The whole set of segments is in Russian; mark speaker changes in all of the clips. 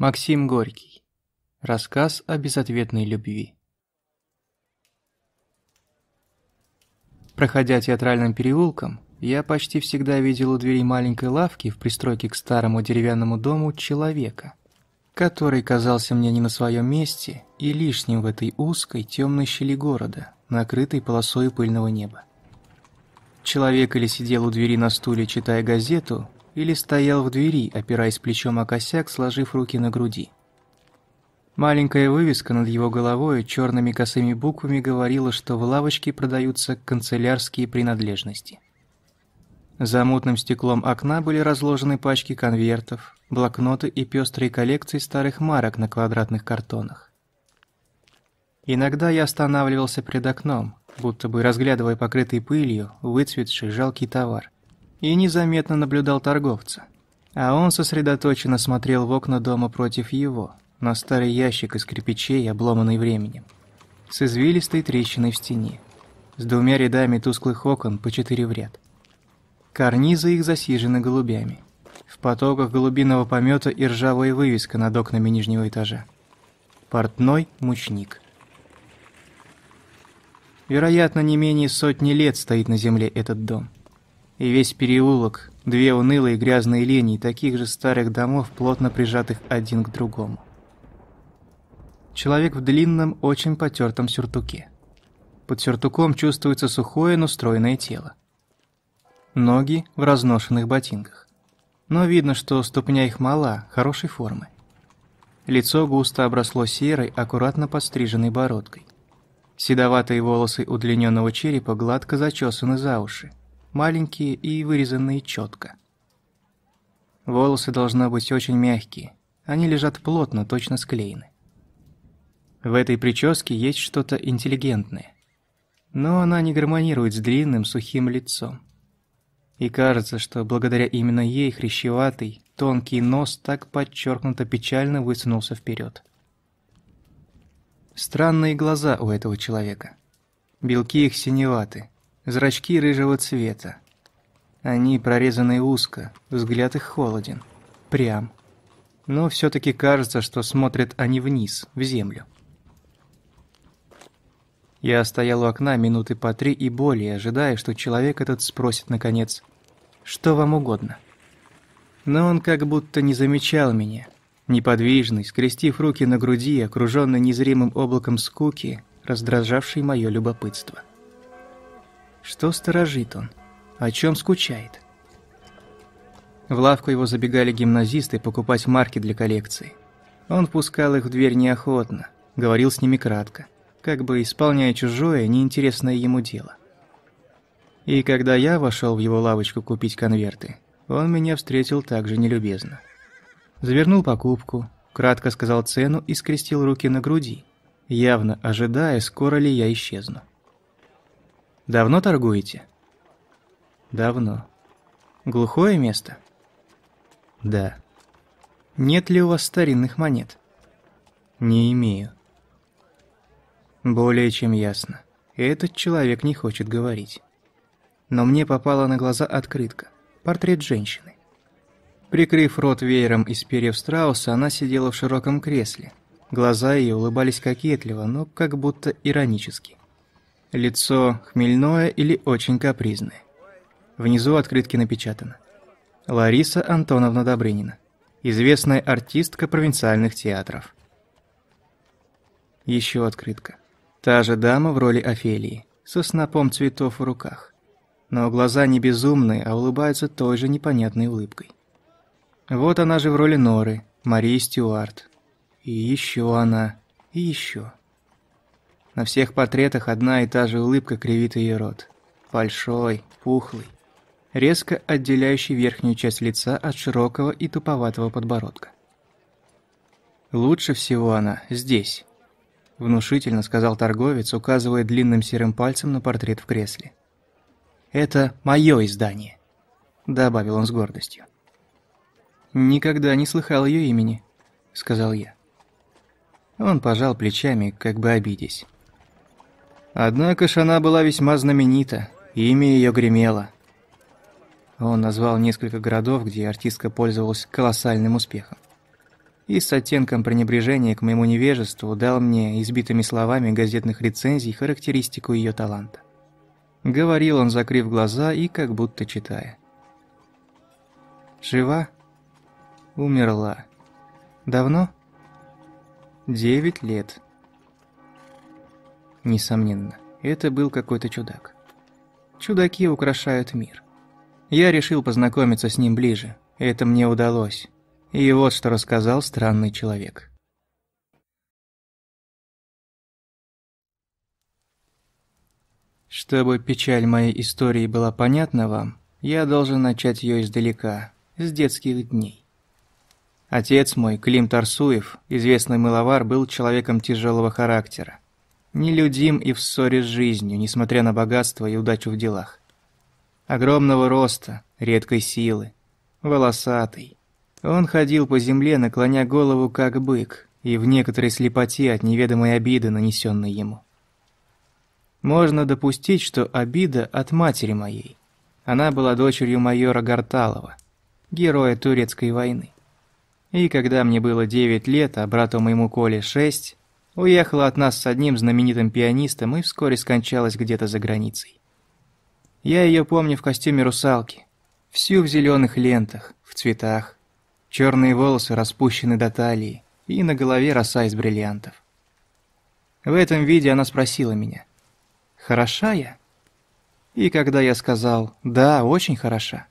Speaker 1: Максим Горький. Рассказ о безответной любви. Проходя театральным переулком, я почти всегда видел у двери маленькой лавки в пристройке к старому деревянному дому человека, который казался мне не на своем месте и лишним в этой узкой темной щели города, накрытой полосой пыльного неба. Человек или сидел у двери на стуле, читая газету, или стоял в двери, опираясь плечом о косяк, сложив руки на груди. Маленькая вывеска над его головой черными косыми буквами говорила, что в лавочке продаются канцелярские принадлежности. За мутным стеклом окна были разложены пачки конвертов, блокноты и пестрые коллекции старых марок на квадратных картонах. Иногда я останавливался перед окном, будто бы разглядывая покрытый пылью, выцветший жалкий товар – и незаметно наблюдал торговца. А он сосредоточенно смотрел в окна дома против его, на старый ящик из кирпичей, обломанный временем, с извилистой трещиной в стене, с двумя рядами тусклых окон по четыре в ряд. Карнизы их засижены голубями. В потоках голубиного помета и ржавая вывеска над окнами нижнего этажа. Портной мучник. Вероятно, не менее сотни лет стоит на земле этот дом и весь переулок, две унылые грязные линии таких же старых домов, плотно прижатых один к другому. Человек в длинном, очень потертом сюртуке. Под сюртуком чувствуется сухое, но стройное тело. Ноги в разношенных ботинках. Но видно, что ступня их мала, хорошей формы. Лицо густо обросло серой, аккуратно подстриженной бородкой. Седоватые волосы удлиненного черепа гладко зачесаны за уши маленькие и вырезанные четко. Волосы должны быть очень мягкие, они лежат плотно, точно склеены. В этой прическе есть что-то интеллигентное, но она не гармонирует с длинным сухим лицом. И кажется, что благодаря именно ей хрящеватый, тонкий нос так подчеркнуто печально высунулся вперед. Странные глаза у этого человека. Белки их синеваты, Зрачки рыжего цвета. Они прорезаны узко, взгляд их холоден, прям. Но все-таки кажется, что смотрят они вниз, в землю. Я стоял у окна минуты по три и более, ожидая, что человек этот спросит наконец, «Что вам угодно?». Но он как будто не замечал меня, неподвижный, скрестив руки на груди, окруженный незримым облаком скуки, раздражавший мое любопытство. Что сторожит он? О чем скучает? В лавку его забегали гимназисты покупать марки для коллекции. Он впускал их в дверь неохотно, говорил с ними кратко, как бы исполняя чужое, неинтересное ему дело. И когда я вошел в его лавочку купить конверты, он меня встретил также нелюбезно. Завернул покупку, кратко сказал цену и скрестил руки на груди, явно ожидая, скоро ли я исчезну. Давно торгуете? Давно. Глухое место? Да. Нет ли у вас старинных монет? Не имею. Более чем ясно. Этот человек не хочет говорить. Но мне попала на глаза открытка. Портрет женщины. Прикрыв рот веером из перьев страуса, она сидела в широком кресле. Глаза ее улыбались кокетливо, но как будто иронически. Лицо хмельное или очень капризное. Внизу открытки напечатано. Лариса Антоновна Добрынина. Известная артистка провинциальных театров. Еще открытка. Та же дама в роли Офелии, со снопом цветов в руках. Но глаза не безумные, а улыбаются той же непонятной улыбкой. Вот она же в роли Норы, Марии Стюарт. И еще она, и еще. На всех портретах одна и та же улыбка кривит ее рот. Большой, пухлый, резко отделяющий верхнюю часть лица от широкого и туповатого подбородка. «Лучше всего она здесь», – внушительно сказал торговец, указывая длинным серым пальцем на портрет в кресле. «Это мое издание», – добавил он с гордостью. «Никогда не слыхал ее имени», – сказал я. Он пожал плечами, как бы обидясь. Однако ж она была весьма знаменита, имя ее гремело. Он назвал несколько городов, где артистка пользовалась колоссальным успехом. и с оттенком пренебрежения к моему невежеству дал мне избитыми словами газетных рецензий характеристику ее таланта. Говорил он, закрыв глаза и как будто читая. «Жива? Умерла. Давно?» «Девять лет». Несомненно, это был какой-то чудак. Чудаки украшают мир. Я решил познакомиться с ним ближе. Это мне удалось. И вот что рассказал странный человек. Чтобы печаль моей истории была понятна вам, я должен начать ее издалека, с детских дней. Отец мой, Клим Тарсуев, известный мыловар, был человеком тяжелого характера. Нелюдим и в ссоре с жизнью, несмотря на богатство и удачу в делах. Огромного роста, редкой силы, волосатый, он ходил по земле, наклоня голову как бык, и в некоторой слепоте от неведомой обиды, нанесенной ему. Можно допустить, что обида от матери моей. Она была дочерью майора Гарталова, героя турецкой войны. И когда мне было 9 лет, а брату моему Коле 6, уехала от нас с одним знаменитым пианистом и вскоре скончалась где-то за границей. Я ее помню в костюме русалки, всю в зеленых лентах, в цветах, Черные волосы распущены до талии, и на голове роса из бриллиантов. В этом виде она спросила меня, «Хороша я?» И когда я сказал «Да, очень хороша»,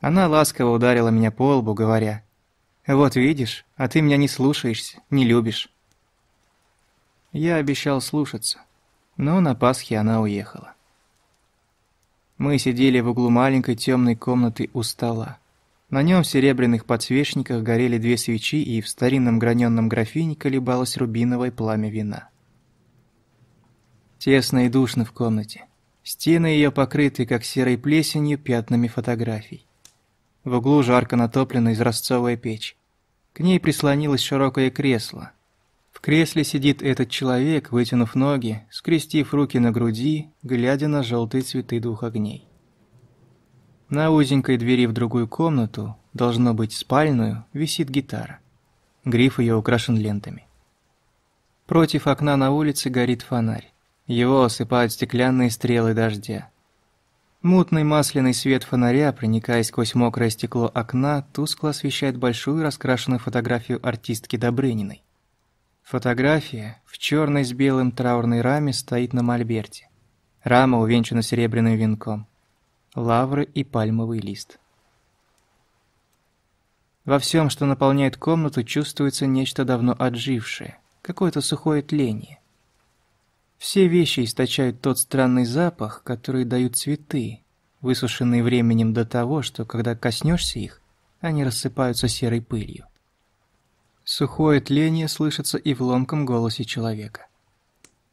Speaker 1: она ласково ударила меня по лбу, говоря, «Вот видишь, а ты меня не слушаешься, не любишь». Я обещал слушаться, но на Пасхе она уехала. Мы сидели в углу маленькой темной комнаты у стола. На нем в серебряных подсвечниках горели две свечи, и в старинном граненном графине колебалось рубиновое пламя вина. Тесно и душно в комнате. Стены ее покрыты, как серой плесенью, пятнами фотографий. В углу жарко натоплена изразцовая печь. К ней прислонилось широкое кресло. Кресле сидит этот человек, вытянув ноги, скрестив руки на груди, глядя на желтые цветы двух огней. На узенькой двери в другую комнату, должно быть спальную, висит гитара. Гриф ее украшен лентами. Против окна на улице горит фонарь. Его осыпают стеклянные стрелы дождя. Мутный масляный свет фонаря, проникая сквозь мокрое стекло окна, тускло освещает большую раскрашенную фотографию артистки Добрыниной. Фотография в черной с белым траурной раме стоит на мольберте. Рама увенчана серебряным венком лавры и пальмовый лист. Во всем, что наполняет комнату, чувствуется нечто давно отжившее, какое-то сухое тление. Все вещи источают тот странный запах, который дают цветы, высушенные временем до того, что, когда коснешься их, они рассыпаются серой пылью. Сухое тление слышится и в ломком голосе человека.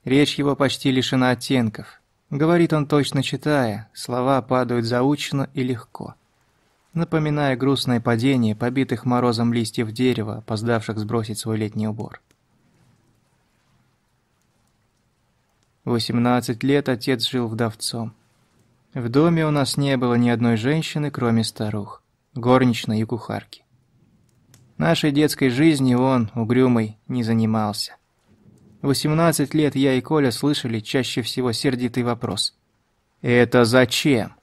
Speaker 1: Речь его почти лишена оттенков, Говорит он точно читая, слова падают заучно и легко. Напоминая грустное падение побитых морозом листьев дерева, опоздавших сбросить свой летний убор. 18 лет отец жил вдовцом. В доме у нас не было ни одной женщины, кроме старух, горничной и кухарки. Нашей детской жизни он, угрюмый, не занимался. 18 лет я и Коля слышали чаще всего сердитый вопрос. «Это зачем?»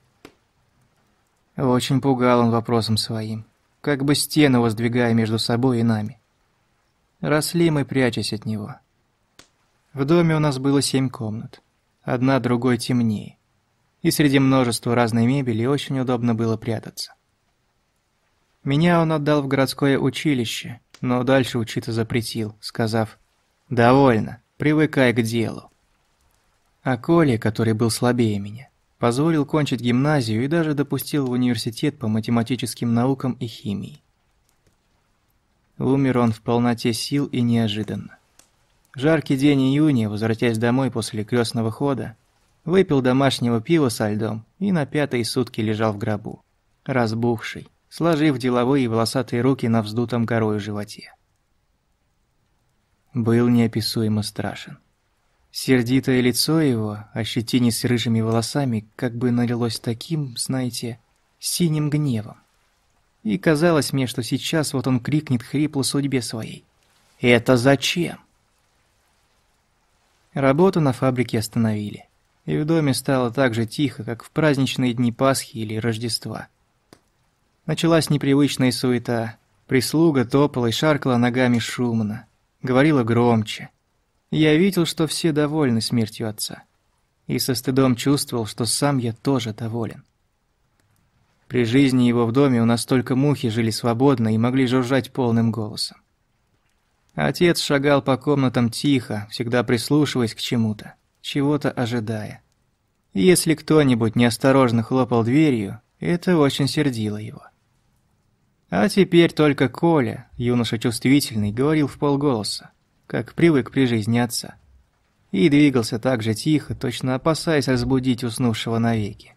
Speaker 1: Очень пугал он вопросом своим, как бы стену воздвигая между собой и нами. Росли мы, прячась от него. В доме у нас было семь комнат, одна другой темнее, и среди множества разной мебели очень удобно было прятаться. Меня он отдал в городское училище, но дальше учиться запретил, сказав «Довольно, привыкай к делу». А Коля, который был слабее меня, позволил кончить гимназию и даже допустил в университет по математическим наукам и химии. Умер он в полноте сил и неожиданно. жаркий день июня, возвратясь домой после крестного хода, выпил домашнего пива со льдом и на пятые сутки лежал в гробу, разбухший, сложив деловые волосатые руки на вздутом горою животе был неописуемо страшен. Сердитое лицо его, ощетине с рыжими волосами, как бы налилось таким, знаете, синим гневом. И казалось мне, что сейчас вот он крикнет хрипло судьбе своей. «Это зачем?» Работу на фабрике остановили. И в доме стало так же тихо, как в праздничные дни Пасхи или Рождества. Началась непривычная суета. Прислуга топала и шаркала ногами шумно. Говорила громче. Я видел, что все довольны смертью отца. И со стыдом чувствовал, что сам я тоже доволен. При жизни его в доме у нас только мухи жили свободно и могли жужжать полным голосом. Отец шагал по комнатам тихо, всегда прислушиваясь к чему-то, чего-то ожидая. Если кто-нибудь неосторожно хлопал дверью, это очень сердило его. А теперь только Коля, юноша чувствительный, говорил в полголоса, как привык при жизни отца. И двигался так же тихо, точно опасаясь разбудить уснувшего навеки.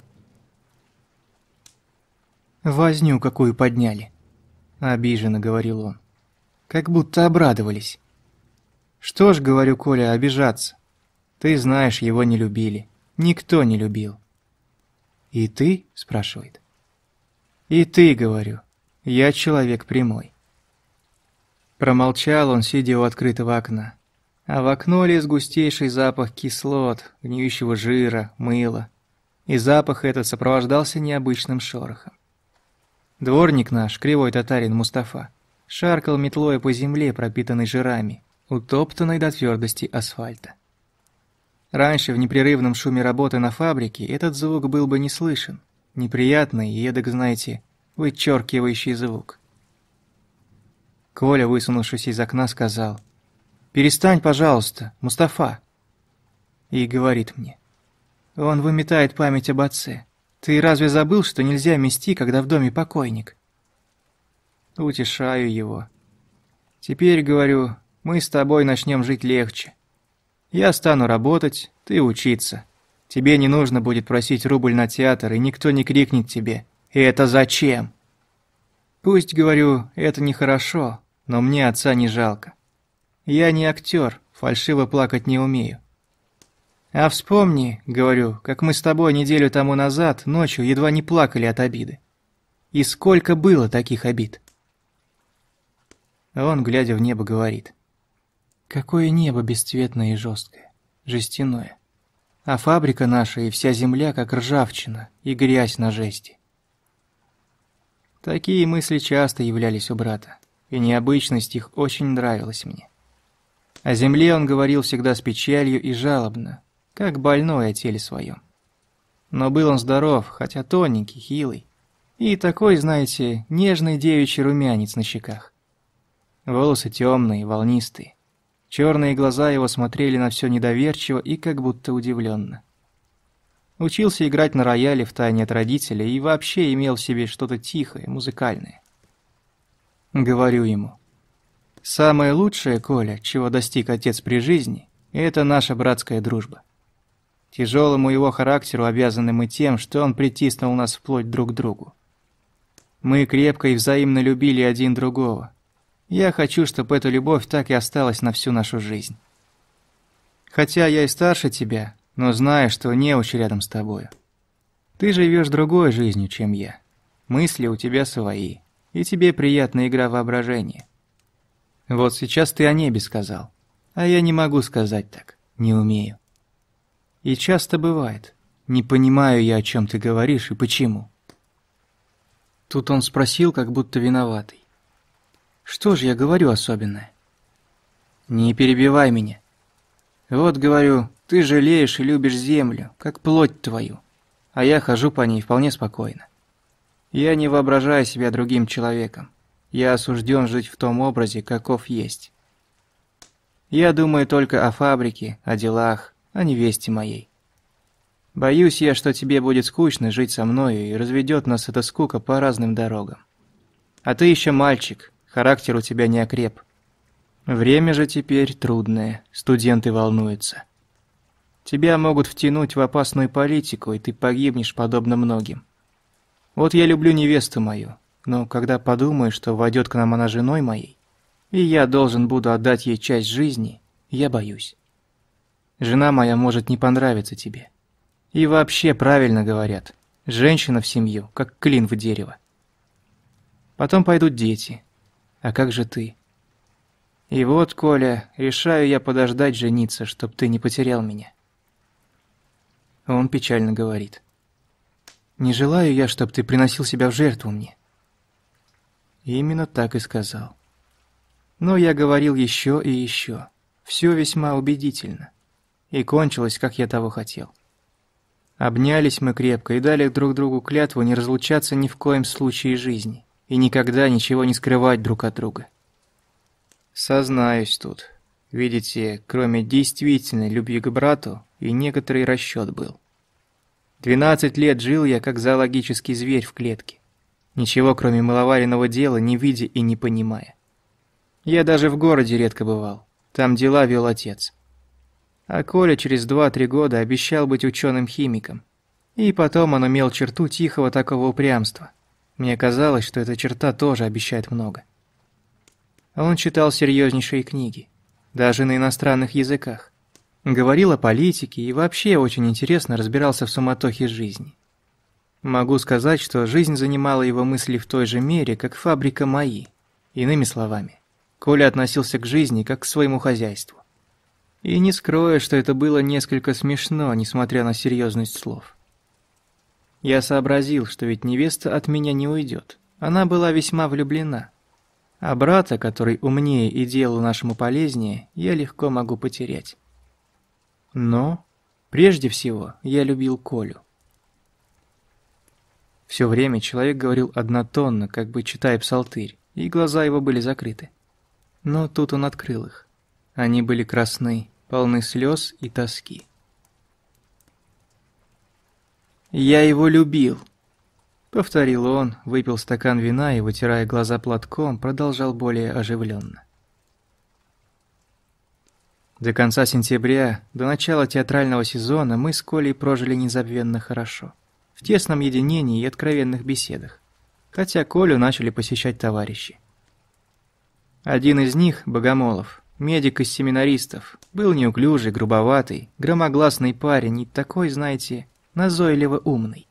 Speaker 1: «Возню какую подняли!» – обиженно говорил он. «Как будто обрадовались». «Что ж, — говорю, Коля, — обижаться? Ты знаешь, его не любили. Никто не любил». «И ты?» – спрашивает. «И ты, — говорю, — я человек прямой». Промолчал он, сидя у открытого окна. А в окно лез густейший запах кислот, гниющего жира, мыла. И запах этот сопровождался необычным шорохом. Дворник наш, кривой татарин Мустафа, шаркал метлой по земле, пропитанной жирами, утоптанной до твердости асфальта. Раньше в непрерывном шуме работы на фабрике этот звук был бы не слышен. Неприятный и, эдак, знаете, вычеркивающий звук. Коля, высунувшись из окна, сказал «Перестань, пожалуйста, Мустафа!» И говорит мне «Он выметает память об отце. Ты разве забыл, что нельзя мести, когда в доме покойник? Утешаю его. Теперь, говорю, мы с тобой начнем жить легче. Я стану работать, ты учиться. Тебе не нужно будет просить рубль на театр, и никто не крикнет тебе «И это зачем?». Пусть, говорю, это нехорошо, но мне отца не жалко. Я не актер, фальшиво плакать не умею. А вспомни, говорю, как мы с тобой неделю тому назад ночью едва не плакали от обиды. И сколько было таких обид? Он, глядя в небо, говорит. Какое небо бесцветное и жесткое, жестяное. А фабрика наша и вся земля, как ржавчина и грязь на жести. Такие мысли часто являлись у брата, и необычность их очень нравилась мне. О земле он говорил всегда с печалью и жалобно, как больной о теле своем. Но был он здоров, хотя тоненький, хилый. И такой, знаете, нежный девичий румянец на щеках. Волосы темные, волнистые. Черные глаза его смотрели на все недоверчиво и как будто удивленно. Учился играть на рояле в тайне от родителей и вообще имел в себе что-то тихое, музыкальное. Говорю ему. «Самое лучшее, Коля, чего достиг отец при жизни, это наша братская дружба». Тяжелому его характеру обязаны мы тем, что он притиснул нас вплоть друг к другу. Мы крепко и взаимно любили один другого. Я хочу, чтобы эта любовь так и осталась на всю нашу жизнь. Хотя я и старше тебя, но знаю, что неуч рядом с тобою. Ты живешь другой жизнью, чем я. Мысли у тебя свои, и тебе приятна игра воображения. Вот сейчас ты о небе сказал, а я не могу сказать так, не умею. И часто бывает. Не понимаю я, о чем ты говоришь и почему. Тут он спросил, как будто виноватый. Что же я говорю особенное? Не перебивай меня. Вот, говорю, ты жалеешь и любишь землю, как плоть твою, а я хожу по ней вполне спокойно. Я не воображаю себя другим человеком. Я осужден жить в том образе, каков есть. Я думаю только о фабрике, о делах, о невесте моей. Боюсь я, что тебе будет скучно жить со мною, и разведет нас эта скука по разным дорогам. А ты еще мальчик, характер у тебя не окреп. Время же теперь трудное, студенты волнуются. Тебя могут втянуть в опасную политику, и ты погибнешь подобно многим. Вот я люблю невесту мою, но когда подумаю, что войдет к нам она женой моей, и я должен буду отдать ей часть жизни, я боюсь. Жена моя может не понравиться тебе. И вообще правильно говорят. Женщина в семью, как клин в дерево. Потом пойдут дети. А как же ты? И вот, Коля, решаю я подождать жениться, чтоб ты не потерял меня. Он печально говорит. Не желаю я, чтоб ты приносил себя в жертву мне. Именно так и сказал. Но я говорил еще и еще. Все весьма убедительно. И кончилось, как я того хотел. Обнялись мы крепко и дали друг другу клятву не разлучаться ни в коем случае жизни и никогда ничего не скрывать друг от друга. Сознаюсь тут. Видите, кроме действительной любви к брату, и некоторый расчет был. Двенадцать лет жил я, как зоологический зверь в клетке. Ничего, кроме маловаренного дела, не видя и не понимая. Я даже в городе редко бывал. Там дела вел отец. А Коля через два-три года обещал быть ученым-химиком. И потом он имел черту тихого такого упрямства. Мне казалось, что эта черта тоже обещает много. Он читал серьезнейшие книги, даже на иностранных языках. Говорил о политике и вообще очень интересно разбирался в суматохе жизни. Могу сказать, что жизнь занимала его мысли в той же мере, как фабрика мои. Иными словами, Коля относился к жизни как к своему хозяйству. И не скрою, что это было несколько смешно, несмотря на серьезность слов. Я сообразил, что ведь невеста от меня не уйдет. Она была весьма влюблена. А брата, который умнее и делал нашему полезнее, я легко могу потерять. Но, прежде всего, я любил Колю. Все время человек говорил однотонно, как бы читая псалтырь, и глаза его были закрыты. Но тут он открыл их. Они были красны, полны слез и тоски. «Я его любил», Повторил он, выпил стакан вина и, вытирая глаза платком, продолжал более оживленно. До конца сентября, до начала театрального сезона, мы с Колей прожили незабвенно хорошо. В тесном единении и откровенных беседах. Хотя Колю начали посещать товарищи. Один из них, Богомолов, медик из семинаристов, был неуклюжий, грубоватый, громогласный парень и такой, знаете, назойливо умный.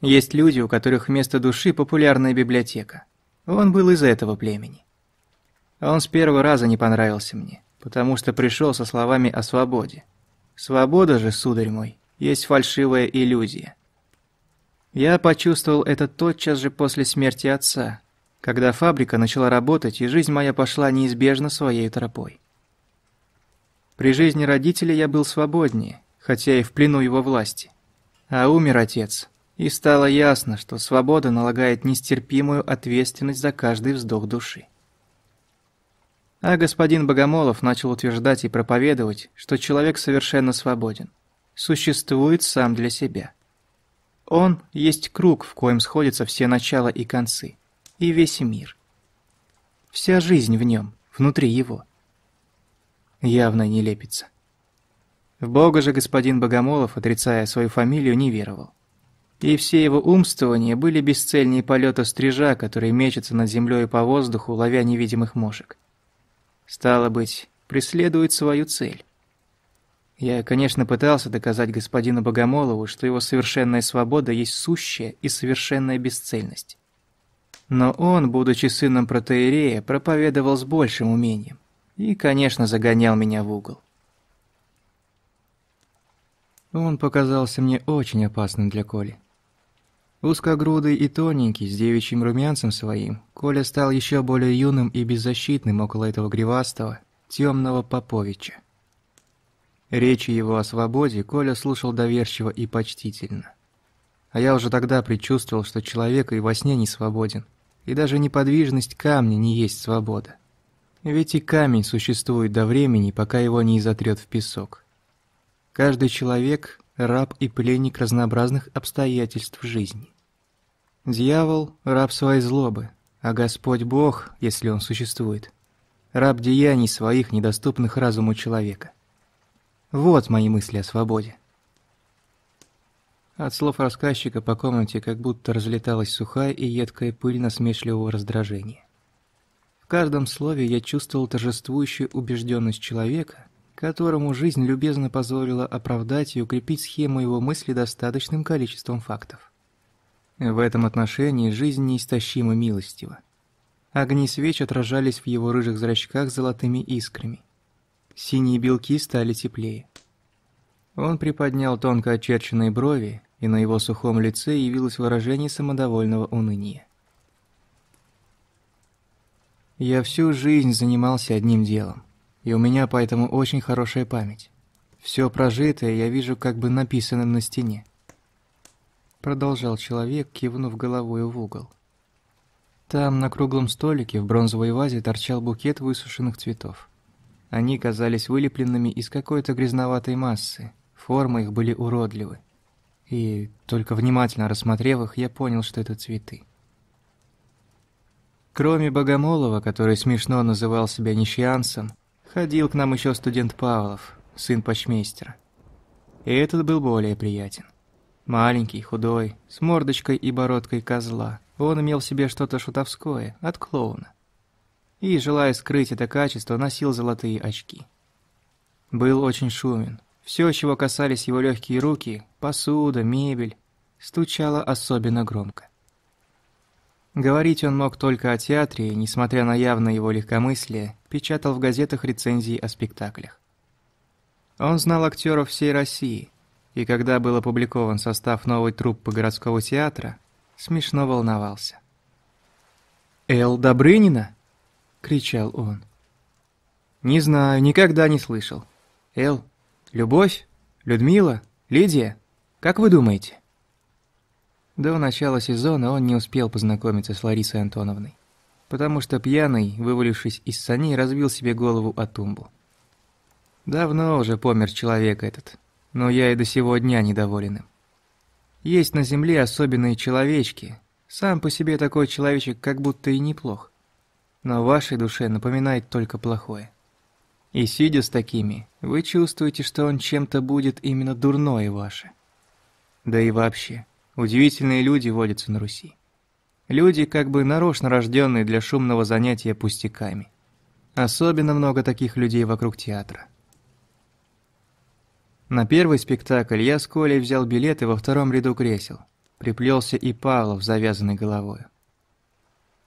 Speaker 1: Есть люди, у которых вместо души популярная библиотека. Он был из этого племени. Он с первого раза не понравился мне, потому что пришел со словами о свободе. Свобода же, сударь мой, есть фальшивая иллюзия. Я почувствовал это тотчас же после смерти отца, когда фабрика начала работать, и жизнь моя пошла неизбежно своей тропой. При жизни родителей я был свободнее, хотя и в плену его власти. А умер отец, и стало ясно, что свобода налагает нестерпимую ответственность за каждый вздох души. А господин Богомолов начал утверждать и проповедовать, что человек совершенно свободен, существует сам для себя. Он есть круг, в коем сходятся все начала и концы, и весь мир. Вся жизнь в нем, внутри его. Явно не лепится. В Бога же господин Богомолов, отрицая свою фамилию, не веровал и все его умствования были бесцельнее полета стрижа, который мечется над землей по воздуху, ловя невидимых мошек. Стало быть, преследует свою цель. Я, конечно, пытался доказать господину Богомолову, что его совершенная свобода есть сущая и совершенная бесцельность. Но он, будучи сыном протеерея, проповедовал с большим умением и, конечно, загонял меня в угол. Он показался мне очень опасным для Коли. Узкогрудый и тоненький, с девичьим румянцем своим, Коля стал еще более юным и беззащитным около этого гривастого, темного Поповича. Речи его о свободе Коля слушал доверчиво и почтительно. А я уже тогда предчувствовал, что человек и во сне не свободен, и даже неподвижность камня не есть свобода. Ведь и камень существует до времени, пока его не изотрет в песок. Каждый человек – раб и пленник разнообразных обстоятельств жизни. Дьявол – раб своей злобы, а Господь Бог, если он существует, раб деяний своих, недоступных разуму человека. Вот мои мысли о свободе. От слов рассказчика по комнате как будто разлеталась сухая и едкая пыль насмешливого раздражения. В каждом слове я чувствовал торжествующую убежденность человека, которому жизнь любезно позволила оправдать и укрепить схему его мысли достаточным количеством фактов. В этом отношении жизнь неистощима милостива. Огни свеч отражались в его рыжих зрачках золотыми искрами. Синие белки стали теплее. Он приподнял тонко очерченные брови, и на его сухом лице явилось выражение самодовольного уныния. «Я всю жизнь занимался одним делом, и у меня поэтому очень хорошая память. Все прожитое я вижу как бы написанным на стене. Продолжал человек, кивнув головой в угол. Там, на круглом столике, в бронзовой вазе торчал букет высушенных цветов. Они казались вылепленными из какой-то грязноватой массы, формы их были уродливы. И, только внимательно рассмотрев их, я понял, что это цветы. Кроме Богомолова, который смешно называл себя нищианцем, ходил к нам еще студент Павлов, сын почмейстера. И этот был более приятен. Маленький, худой, с мордочкой и бородкой козла, он имел в себе что-то шутовское, от клоуна. И, желая скрыть это качество, носил золотые очки. Был очень шумен. Все, чего касались его легкие руки, посуда, мебель, стучало особенно громко. Говорить он мог только о театре, и, несмотря на явное его легкомыслие, печатал в газетах рецензии о спектаклях. Он знал актеров всей России, и когда был опубликован состав новой труппы городского театра, смешно волновался. «Эл Добрынина?» — кричал он. «Не знаю, никогда не слышал. Эл, Любовь? Людмила? Лидия? Как вы думаете?» До начала сезона он не успел познакомиться с Ларисой Антоновной, потому что пьяный, вывалившись из саней, разбил себе голову о тумбу. Давно уже помер человек этот, но я и до сего дня недоволен им. Есть на земле особенные человечки. Сам по себе такой человечек как будто и неплох. Но вашей душе напоминает только плохое. И сидя с такими, вы чувствуете, что он чем-то будет именно дурное ваше. Да и вообще, удивительные люди водятся на Руси. Люди, как бы нарочно рожденные для шумного занятия пустяками. Особенно много таких людей вокруг театра. На первый спектакль я с Колей взял билеты во втором ряду кресел. Приплелся и Павлов, завязанный головой.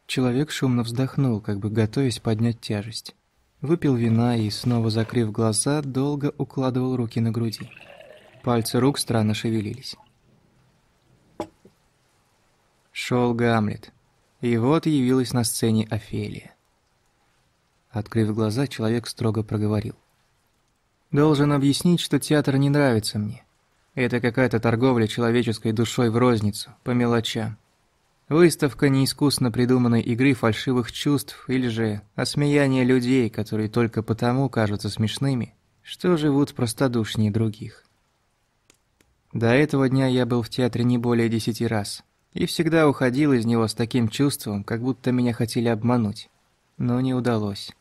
Speaker 1: Человек шумно вздохнул, как бы готовясь поднять тяжесть. Выпил вина и, снова закрыв глаза, долго укладывал руки на груди. Пальцы рук странно шевелились. Шел Гамлет. И вот явилась на сцене Офелия. Открыв глаза, человек строго проговорил. Должен объяснить, что театр не нравится мне. Это какая-то торговля человеческой душой в розницу, по мелочам. Выставка неискусно придуманной игры фальшивых чувств или же осмеяние людей, которые только потому кажутся смешными, что живут простодушнее других. До этого дня я был в театре не более десяти раз, и всегда уходил из него с таким чувством, как будто меня хотели обмануть. Но не удалось.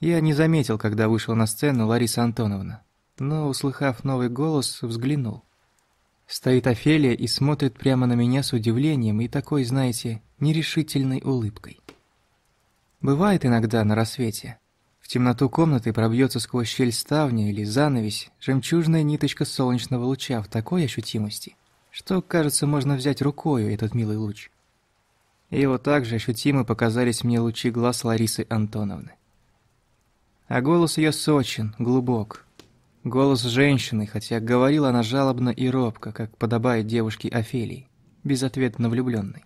Speaker 1: Я не заметил, когда вышел на сцену Лариса Антоновна, но, услыхав новый голос, взглянул. Стоит Офелия и смотрит прямо на меня с удивлением и такой, знаете, нерешительной улыбкой. Бывает иногда на рассвете. В темноту комнаты пробьется сквозь щель ставня или занавесь жемчужная ниточка солнечного луча в такой ощутимости, что, кажется, можно взять рукою этот милый луч. И вот так же ощутимо показались мне лучи глаз Ларисы Антоновны. А голос ее сочен, глубок. Голос женщины, хотя говорила она жалобно и робко, как подобает девушке Офелии, безответно влюбленной.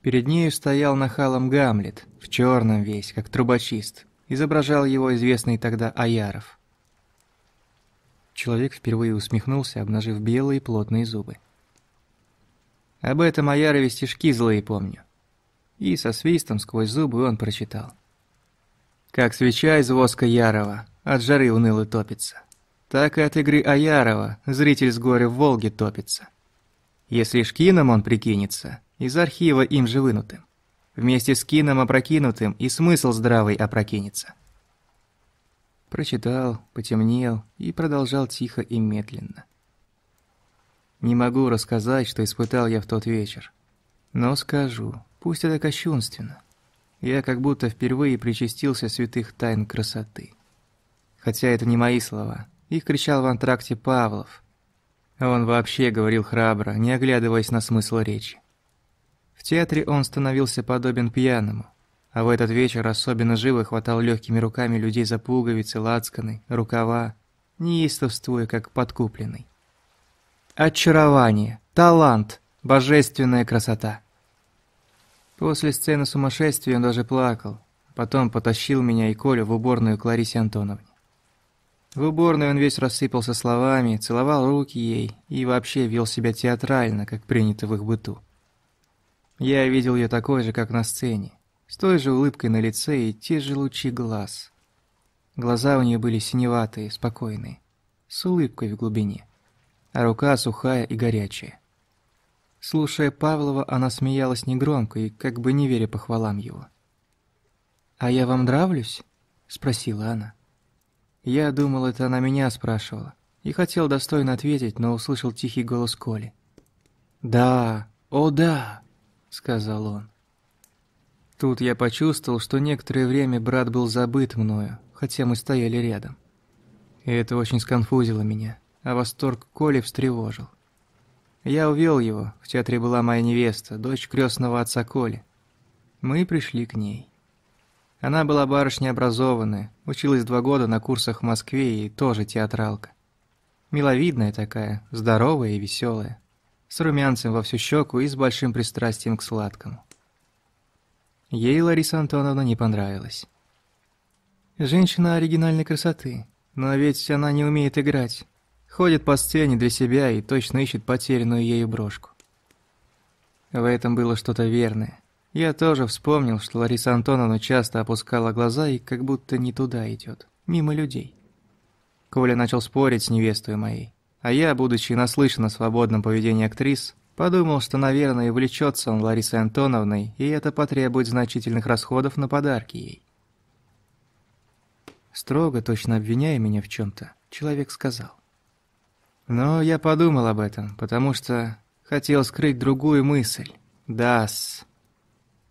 Speaker 1: Перед нею стоял нахалом Гамлет, в черном весь, как трубочист, изображал его известный тогда Аяров. Человек впервые усмехнулся, обнажив белые плотные зубы. Об этом Аярове стишки злые помню. И со свистом сквозь зубы он прочитал – как свеча из воска Ярова, от жары уныло топится. Так и от игры Аярова зритель с горя в Волге топится. Если ж кином он прикинется, из архива им же вынутым. Вместе с кином опрокинутым и смысл здравый опрокинется. Прочитал, потемнел и продолжал тихо и медленно. Не могу рассказать, что испытал я в тот вечер. Но скажу, пусть это кощунственно. Я как будто впервые причастился святых тайн красоты. Хотя это не мои слова. Их кричал в антракте Павлов. Он вообще говорил храбро, не оглядываясь на смысл речи. В театре он становился подобен пьяному, а в этот вечер особенно живо хватал легкими руками людей за пуговицы, лацканы, рукава, неистовствуя, как подкупленный. Очарование, талант, божественная красота. После сцены сумасшествия он даже плакал, потом потащил меня и Колю в уборную к Ларисе Антоновне. В уборной он весь рассыпался словами, целовал руки ей и вообще вел себя театрально, как принято в их быту. Я видел ее такой же, как на сцене, с той же улыбкой на лице и те же лучи глаз. Глаза у нее были синеватые, спокойные, с улыбкой в глубине, а рука сухая и горячая. Слушая Павлова, она смеялась негромко и как бы не веря похвалам его. «А я вам нравлюсь?» – спросила она. Я думал, это она меня спрашивала, и хотел достойно ответить, но услышал тихий голос Коли. «Да, о да!» – сказал он. Тут я почувствовал, что некоторое время брат был забыт мною, хотя мы стояли рядом. И это очень сконфузило меня, а восторг Коли встревожил. Я увел его, в театре была моя невеста, дочь крестного отца Коли. Мы пришли к ней. Она была барышня образованная, училась два года на курсах в Москве и тоже театралка. Миловидная такая, здоровая и веселая, с румянцем во всю щеку и с большим пристрастием к сладкому. Ей Лариса Антоновна не понравилась. Женщина оригинальной красоты, но ведь она не умеет играть. Ходит по сцене для себя и точно ищет потерянную ею брошку. В этом было что-то верное. Я тоже вспомнил, что Лариса Антоновна часто опускала глаза и как будто не туда идет, мимо людей. Коля начал спорить с невестой моей, а я, будучи наслышан о свободном поведении актрис, Подумал, что, наверное, влечется он Ларисой Антоновной, и это потребует значительных расходов на подарки ей. Строго, точно обвиняя меня в чем то человек сказал. Но я подумал об этом, потому что хотел скрыть другую мысль. Дас.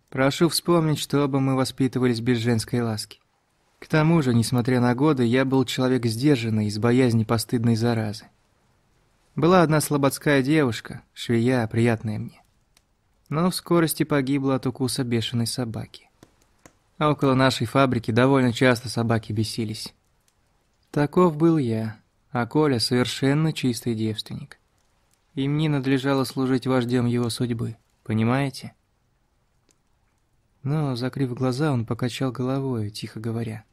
Speaker 1: Прошу вспомнить, что оба мы воспитывались без женской ласки. К тому же, несмотря на годы, я был человек сдержанный из боязни постыдной заразы. Была одна слободская девушка, швея, приятная мне. Но в скорости погибла от укуса бешеной собаки. А около нашей фабрики довольно часто собаки бесились. Таков был я, а Коля совершенно чистый девственник. И мне надлежало служить вождем его судьбы, понимаете? Но, закрыв глаза, он покачал головой, тихо говоря.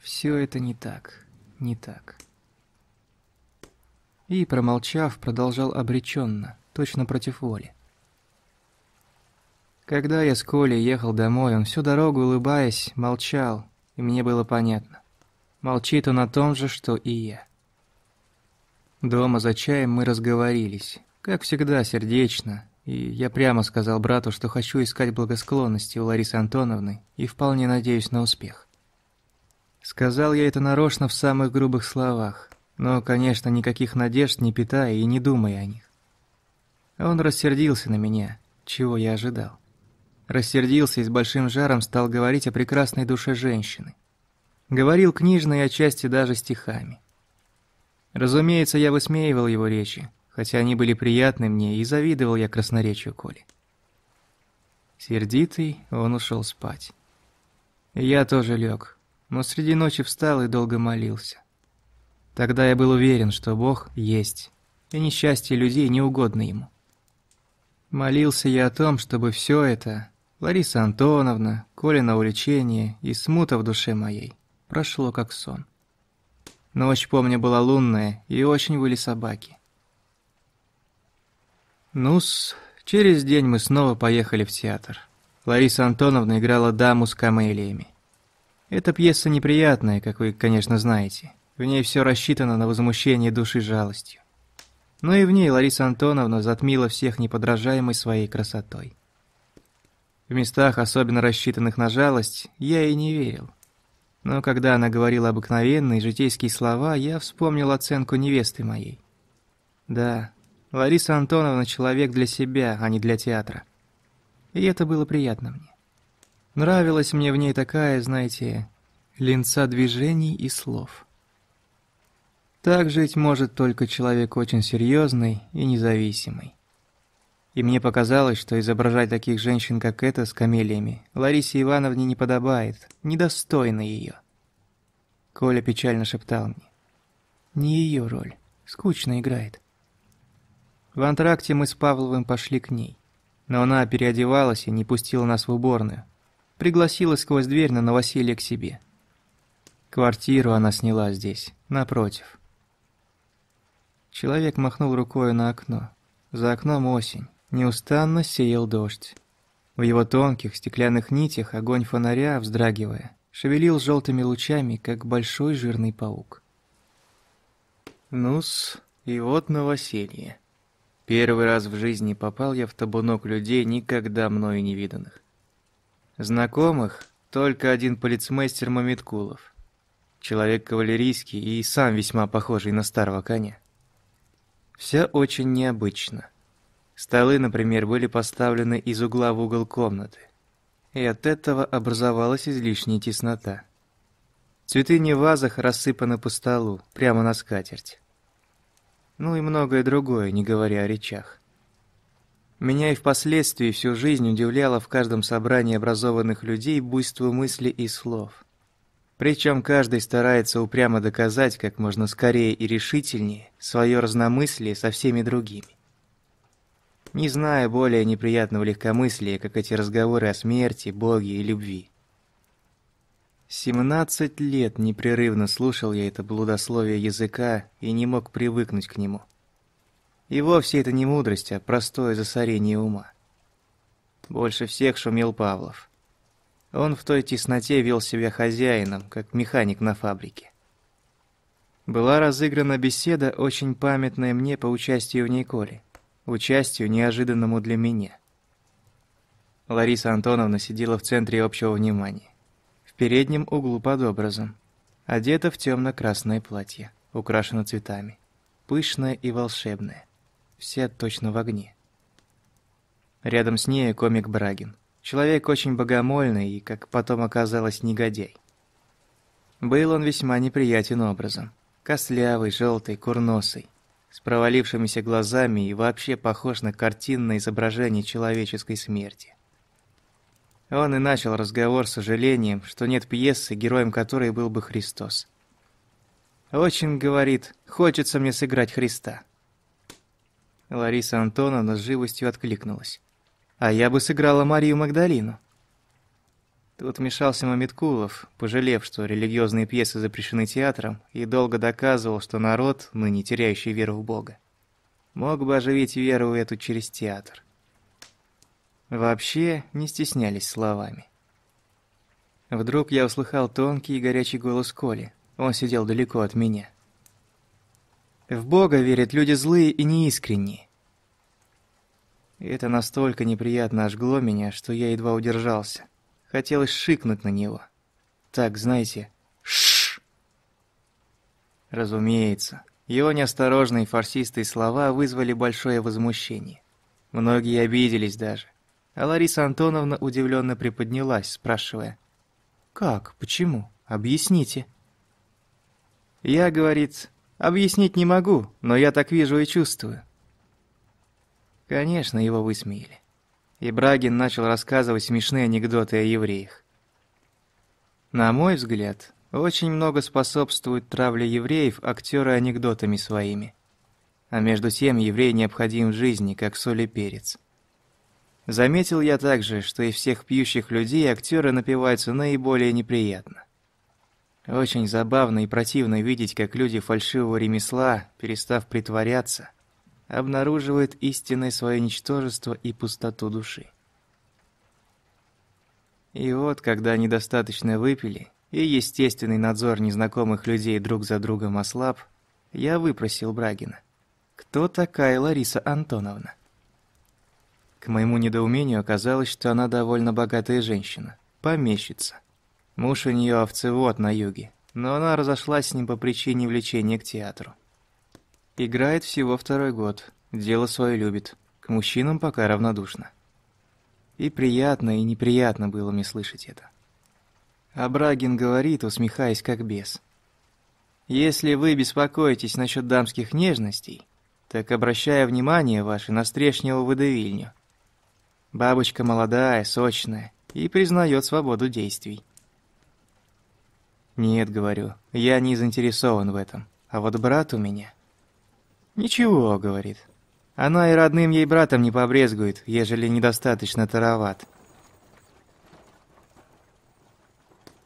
Speaker 1: «Все это не так, не так» и, промолчав, продолжал обреченно, точно против воли. Когда я с Колей ехал домой, он всю дорогу, улыбаясь, молчал, и мне было понятно. Молчит он о том же, что и я. Дома за чаем мы разговорились, как всегда, сердечно, и я прямо сказал брату, что хочу искать благосклонности у Ларисы Антоновны и вполне надеюсь на успех. Сказал я это нарочно в самых грубых словах, но, конечно, никаких надежд не питая и не думая о них. Он рассердился на меня, чего я ожидал. Рассердился и с большим жаром стал говорить о прекрасной душе женщины. Говорил книжно и отчасти даже стихами. Разумеется, я высмеивал его речи, хотя они были приятны мне, и завидовал я красноречию Коли. Сердитый, он ушел спать. я тоже лег, но среди ночи встал и долго молился. Тогда я был уверен, что Бог есть, и несчастье людей не угодно ему. Молился я о том, чтобы все это, Лариса Антоновна, Колина увлечение и смута в душе моей, прошло как сон. Ночь, помню, была лунная, и очень выли собаки. Ну-с, через день мы снова поехали в театр. Лариса Антоновна играла даму с камелиями. Эта пьеса неприятная, как вы, конечно, знаете. В ней все рассчитано на возмущение души жалостью. Но и в ней Лариса Антоновна затмила всех неподражаемой своей красотой. В местах, особенно рассчитанных на жалость, я ей не верил. Но когда она говорила обыкновенные житейские слова, я вспомнил оценку невесты моей. Да, Лариса Антоновна человек для себя, а не для театра. И это было приятно мне. Нравилась мне в ней такая, знаете, линца движений и слов. Так жить может только человек очень серьезный и независимый. И мне показалось, что изображать таких женщин, как эта, с камелиями, Ларисе Ивановне не подобает, недостойно ее. Коля печально шептал мне. Не ее роль, скучно играет. В антракте мы с Павловым пошли к ней. Но она переодевалась и не пустила нас в уборную. Пригласила сквозь дверь на новоселье к себе. Квартиру она сняла здесь, напротив. Человек махнул рукой на окно. За окном осень. Неустанно сеял дождь. В его тонких стеклянных нитях огонь фонаря, вздрагивая, шевелил желтыми лучами, как большой жирный паук. Ну-с, и вот новоселье. Первый раз в жизни попал я в табунок людей, никогда мною не виданных. Знакомых только один полицмейстер Мамиткулов. Человек кавалерийский и сам весьма похожий на старого коня. Все очень необычно. Столы, например, были поставлены из угла в угол комнаты. И от этого образовалась излишняя теснота. Цветы не в вазах рассыпаны по столу, прямо на скатерть. Ну и многое другое, не говоря о речах. Меня и впоследствии всю жизнь удивляло в каждом собрании образованных людей буйство мыслей и слов. Причем каждый старается упрямо доказать как можно скорее и решительнее свое разномыслие со всеми другими не зная более неприятного легкомыслия, как эти разговоры о смерти, Боге и любви. Семнадцать лет непрерывно слушал я это блудословие языка и не мог привыкнуть к нему. И вовсе это не мудрость, а простое засорение ума. Больше всех шумел Павлов. Он в той тесноте вел себя хозяином, как механик на фабрике. Была разыграна беседа, очень памятная мне по участию в ней Коли участию, неожиданному для меня. Лариса Антоновна сидела в центре общего внимания. В переднем углу под образом. Одета в темно-красное платье, украшена цветами. Пышное и волшебное. Все точно в огне. Рядом с ней комик Брагин. Человек очень богомольный и, как потом оказалось, негодяй. Был он весьма неприятен образом. Костлявый, желтый, курносый с провалившимися глазами и вообще похож на картинное изображение человеческой смерти. Он и начал разговор с сожалением, что нет пьесы, героем которой был бы Христос. «Очень, — говорит, — хочется мне сыграть Христа». Лариса Антоновна с живостью откликнулась. «А я бы сыграла Марию Магдалину». Тут вмешался Мамиткулов, пожалев, что религиозные пьесы запрещены театром, и долго доказывал, что народ, ныне теряющий веру в Бога, мог бы оживить веру эту через театр. Вообще не стеснялись словами. Вдруг я услыхал тонкий и горячий голос Коли. Он сидел далеко от меня. В Бога верят люди злые и неискренние. Это настолько неприятно ожгло меня, что я едва удержался. Хотелось шикнуть на него. Так, знаете, шш. Разумеется, его неосторожные фарсистые слова вызвали большое возмущение. Многие обиделись даже. А Лариса Антоновна удивленно приподнялась, спрашивая. «Как? Почему? Объясните». Я, говорит, объяснить не могу, но я так вижу и чувствую. Конечно, его высмеяли и Брагин начал рассказывать смешные анекдоты о евреях. На мой взгляд, очень много способствует травле евреев актеры анекдотами своими. А между тем еврей необходим в жизни, как соль и перец. Заметил я также, что из всех пьющих людей актеры напиваются наиболее неприятно. Очень забавно и противно видеть, как люди фальшивого ремесла, перестав притворяться, обнаруживает истинное свое ничтожество и пустоту души. И вот, когда они достаточно выпили, и естественный надзор незнакомых людей друг за другом ослаб, я выпросил Брагина. Кто такая Лариса Антоновна? К моему недоумению оказалось, что она довольно богатая женщина, помещица. Муж у нее овцевод на юге, но она разошлась с ним по причине влечения к театру. Играет всего второй год, дело свое любит, к мужчинам пока равнодушна. И приятно, и неприятно было мне слышать это. А Брагин говорит, усмехаясь как бес. Если вы беспокоитесь насчет дамских нежностей, так обращаю внимание ваше на стрешнего выдавильню. Бабочка молодая, сочная и признает свободу действий. Нет, говорю, я не заинтересован в этом, а вот брат у меня... Ничего, говорит, она и родным ей братом не побрезгует, ежели недостаточно тароват.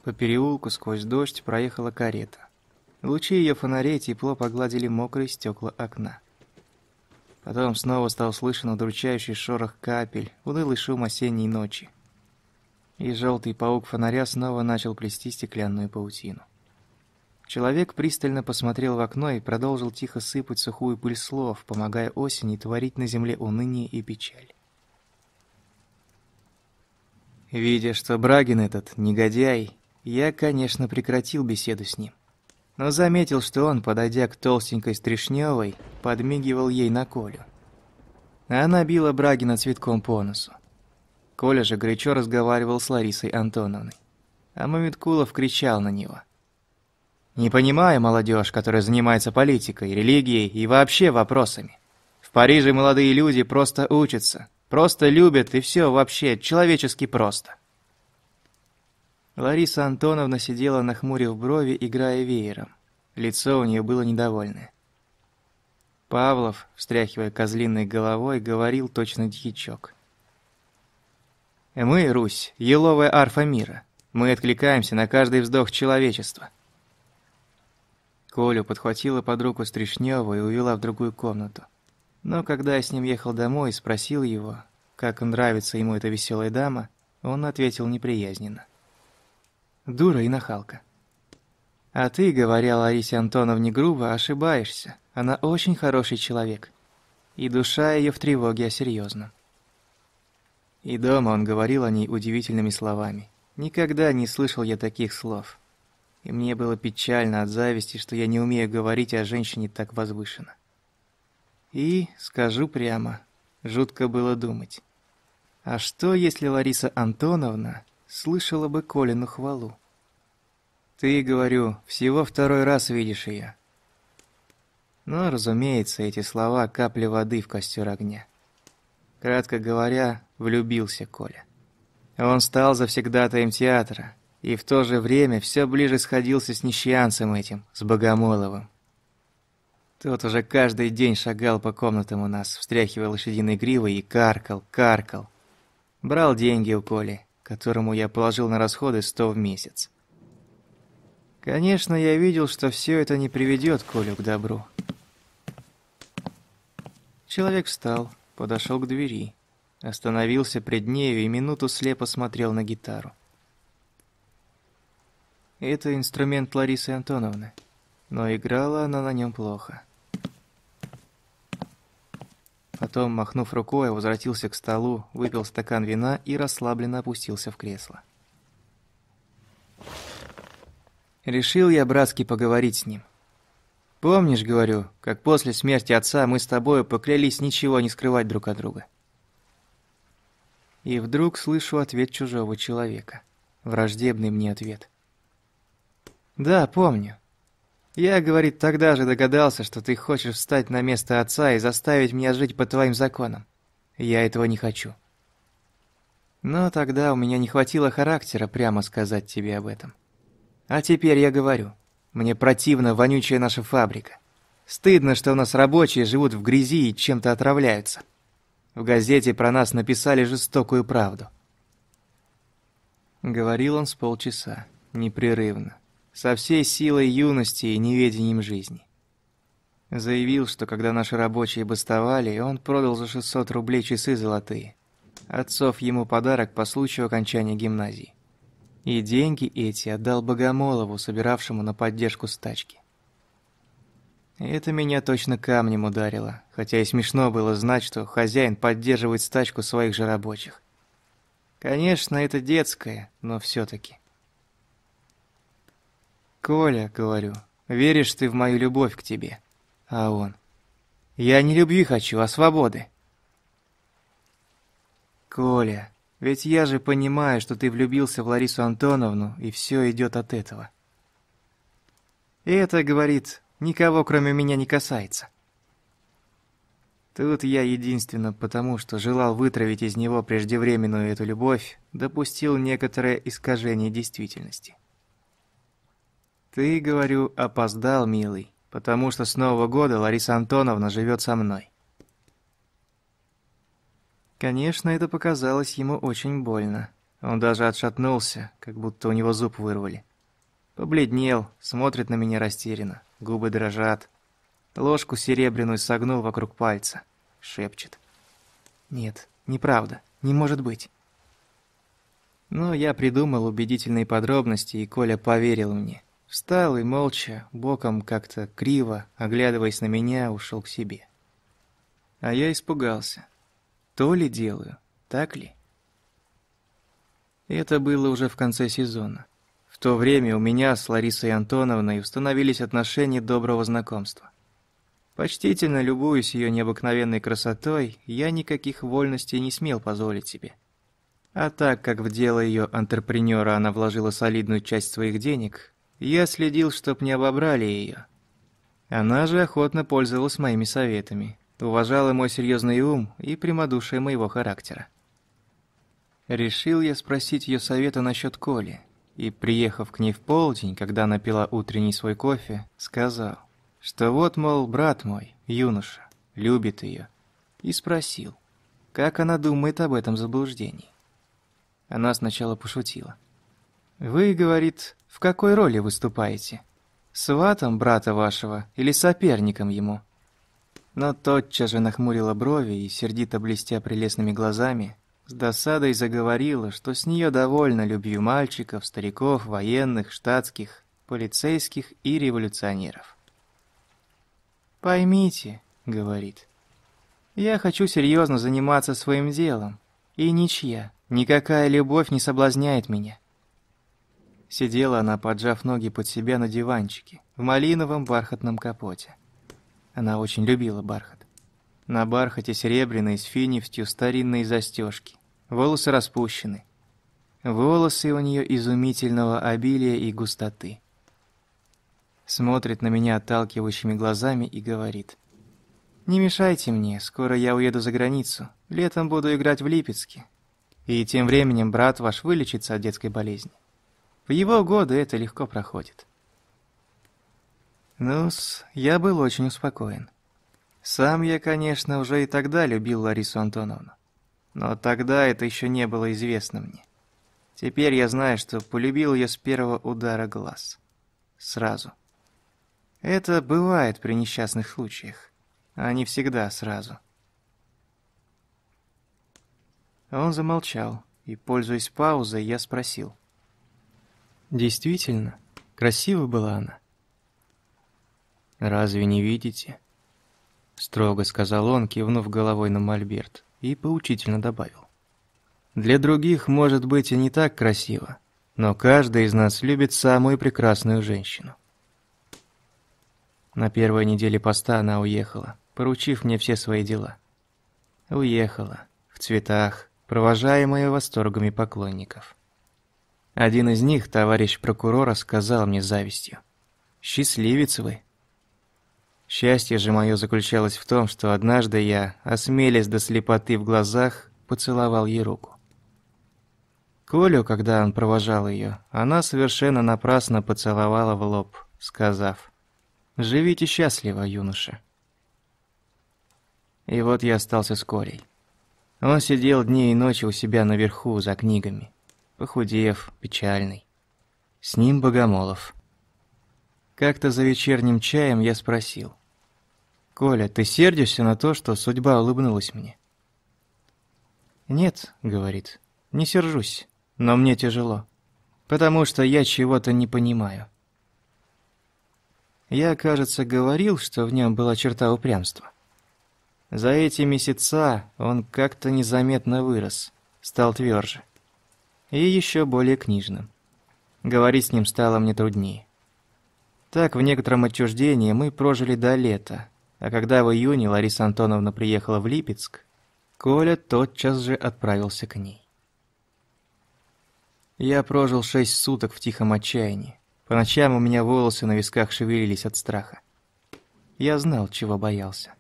Speaker 1: По переулку сквозь дождь проехала карета. Лучи ее фонарей тепло погладили мокрые стекла окна. Потом снова стал слышен удручающий шорох капель, унылый шум осенней ночи. И желтый паук фонаря снова начал плести стеклянную паутину. Человек пристально посмотрел в окно и продолжил тихо сыпать сухую пыль слов, помогая осени творить на земле уныние и печаль. Видя, что Брагин этот негодяй, я, конечно, прекратил беседу с ним но заметил, что он, подойдя к толстенькой Стришневой, подмигивал ей на Колю. Она била Брагина цветком по носу. Коля же горячо разговаривал с Ларисой Антоновной. А Мамиткулов кричал на него. «Не понимаю молодежь, которая занимается политикой, религией и вообще вопросами. В Париже молодые люди просто учатся, просто любят и все вообще человечески просто». Лариса Антоновна сидела нахмурив брови, играя веером. Лицо у нее было недовольное. Павлов, встряхивая козлиной головой, говорил точно дьячок. «Мы, Русь, еловая арфа мира. Мы откликаемся на каждый вздох человечества». Колю подхватила под руку Стришнёва и увела в другую комнату. Но когда я с ним ехал домой и спросил его, как нравится ему эта веселая дама, он ответил неприязненно дура и нахалка. А ты, говоря Ларисе Антоновне грубо, ошибаешься. Она очень хороший человек. И душа ее в тревоге о серьезном. И дома он говорил о ней удивительными словами. Никогда не слышал я таких слов. И мне было печально от зависти, что я не умею говорить о женщине так возвышенно. И, скажу прямо, жутко было думать. А что, если Лариса Антоновна слышала бы Колину хвалу. Ты, говорю, всего второй раз видишь ее. Но, разумеется, эти слова капли воды в костер огня. Кратко говоря, влюбился Коля. Он стал завсегдатаем театра, и в то же время все ближе сходился с нищианцем этим, с Богомоловым. Тот уже каждый день шагал по комнатам у нас, встряхивая лошадиной гривой и каркал, каркал. Брал деньги у Коли, которому я положил на расходы сто в месяц. Конечно, я видел, что все это не приведет Колю к добру. Человек встал, подошел к двери, остановился пред нею и минуту слепо смотрел на гитару. Это инструмент Ларисы Антоновны, но играла она на нем плохо. Потом, махнув рукой, возвратился к столу, выпил стакан вина и расслабленно опустился в кресло. Решил я братски поговорить с ним. Помнишь, говорю, как после смерти отца мы с тобой поклялись ничего не скрывать друг от друга? И вдруг слышу ответ чужого человека. Враждебный мне ответ. Да, помню. Я, говорит, тогда же догадался, что ты хочешь встать на место отца и заставить меня жить по твоим законам. Я этого не хочу. Но тогда у меня не хватило характера прямо сказать тебе об этом. А теперь я говорю. Мне противна вонючая наша фабрика. Стыдно, что у нас рабочие живут в грязи и чем-то отравляются. В газете про нас написали жестокую правду. Говорил он с полчаса, непрерывно со всей силой юности и неведением жизни. Заявил, что когда наши рабочие бастовали, он продал за 600 рублей часы золотые. Отцов ему подарок по случаю окончания гимназии. И деньги эти отдал Богомолову, собиравшему на поддержку стачки. Это меня точно камнем ударило, хотя и смешно было знать, что хозяин поддерживает стачку своих же рабочих. Конечно, это детское, но все таки «Коля», — говорю, — «веришь ты в мою любовь к тебе?» А он, «Я не любви хочу, а свободы». «Коля, ведь я же понимаю, что ты влюбился в Ларису Антоновну, и все идет от этого». И это, говорит, никого кроме меня не касается. Тут я единственно потому, что желал вытравить из него преждевременную эту любовь, допустил некоторое искажение действительности. Ты, говорю, опоздал, милый, потому что с Нового года Лариса Антоновна живет со мной. Конечно, это показалось ему очень больно. Он даже отшатнулся, как будто у него зуб вырвали. Побледнел, смотрит на меня растерянно, губы дрожат. Ложку серебряную согнул вокруг пальца. Шепчет. «Нет, неправда, не может быть». Но я придумал убедительные подробности, и Коля поверил мне. Встал и молча, боком как-то криво, оглядываясь на меня, ушел к себе. А я испугался. То ли делаю, так ли? Это было уже в конце сезона. В то время у меня с Ларисой Антоновной установились отношения доброго знакомства. Почтительно любуясь ее необыкновенной красотой, я никаких вольностей не смел позволить себе. А так как в дело ее антрепренера она вложила солидную часть своих денег, я следил, чтоб не обобрали ее. Она же охотно пользовалась моими советами, уважала мой серьезный ум и прямодушие моего характера. Решил я спросить ее совета насчет Коли, и, приехав к ней в полдень, когда она пила утренний свой кофе, сказал, что вот, мол, брат мой, юноша, любит ее, и спросил, как она думает об этом заблуждении. Она сначала пошутила. «Вы, — говорит, — в какой роли выступаете? Сватом брата вашего или соперником ему?» но тотчас же нахмурила брови и, сердито блестя прелестными глазами, с досадой заговорила, что с нее довольно любви мальчиков, стариков, военных, штатских, полицейских и революционеров. «Поймите», — говорит, — «я хочу серьезно заниматься своим делом, и ничья, никакая любовь не соблазняет меня». Сидела она, поджав ноги под себя на диванчике, в малиновом бархатном капоте. Она очень любила бархат. На бархате серебряной с финифтью старинные застежки. Волосы распущены. Волосы у нее изумительного обилия и густоты. Смотрит на меня отталкивающими глазами и говорит. «Не мешайте мне, скоро я уеду за границу. Летом буду играть в Липецке. И тем временем брат ваш вылечится от детской болезни. В его годы это легко проходит ну я был очень успокоен. Сам я, конечно, уже и тогда любил Ларису Антоновну. Но тогда это еще не было известно мне. Теперь я знаю, что полюбил ее с первого удара глаз. Сразу. Это бывает при несчастных случаях, а не всегда сразу. Он замолчал, и, пользуясь паузой, я спросил. «Действительно, красива была она?» «Разве не видите?» Строго сказал он, кивнув головой на мольберт, и поучительно добавил. «Для других, может быть, и не так красиво, но каждый из нас любит самую прекрасную женщину». На первой неделе поста она уехала, поручив мне все свои дела. Уехала, в цветах, провожаемая восторгами поклонников. Один из них, товарищ прокурора, сказал мне завистью. «Счастливец вы!» Счастье же мое заключалось в том, что однажды я, осмелясь до слепоты в глазах, поцеловал ей руку. Колю, когда он провожал ее, она совершенно напрасно поцеловала в лоб, сказав «Живите счастливо, юноша». И вот я остался с Колей. Он сидел дни и ночи у себя наверху за книгами, похудев, печальный. С ним Богомолов. Как-то за вечерним чаем я спросил. «Коля, ты сердишься на то, что судьба улыбнулась мне?» «Нет», — говорит, — «не сержусь, но мне тяжело, потому что я чего-то не понимаю». Я, кажется, говорил, что в нем была черта упрямства. За эти месяца он как-то незаметно вырос, стал тверже. И еще более книжным. Говорить с ним стало мне труднее. Так, в некотором отчуждении мы прожили до лета, а когда в июне Лариса Антоновна приехала в Липецк, Коля тотчас же отправился к ней. Я прожил шесть суток в тихом отчаянии, По ночам у меня волосы на висках шевелились от страха. Я знал, чего боялся.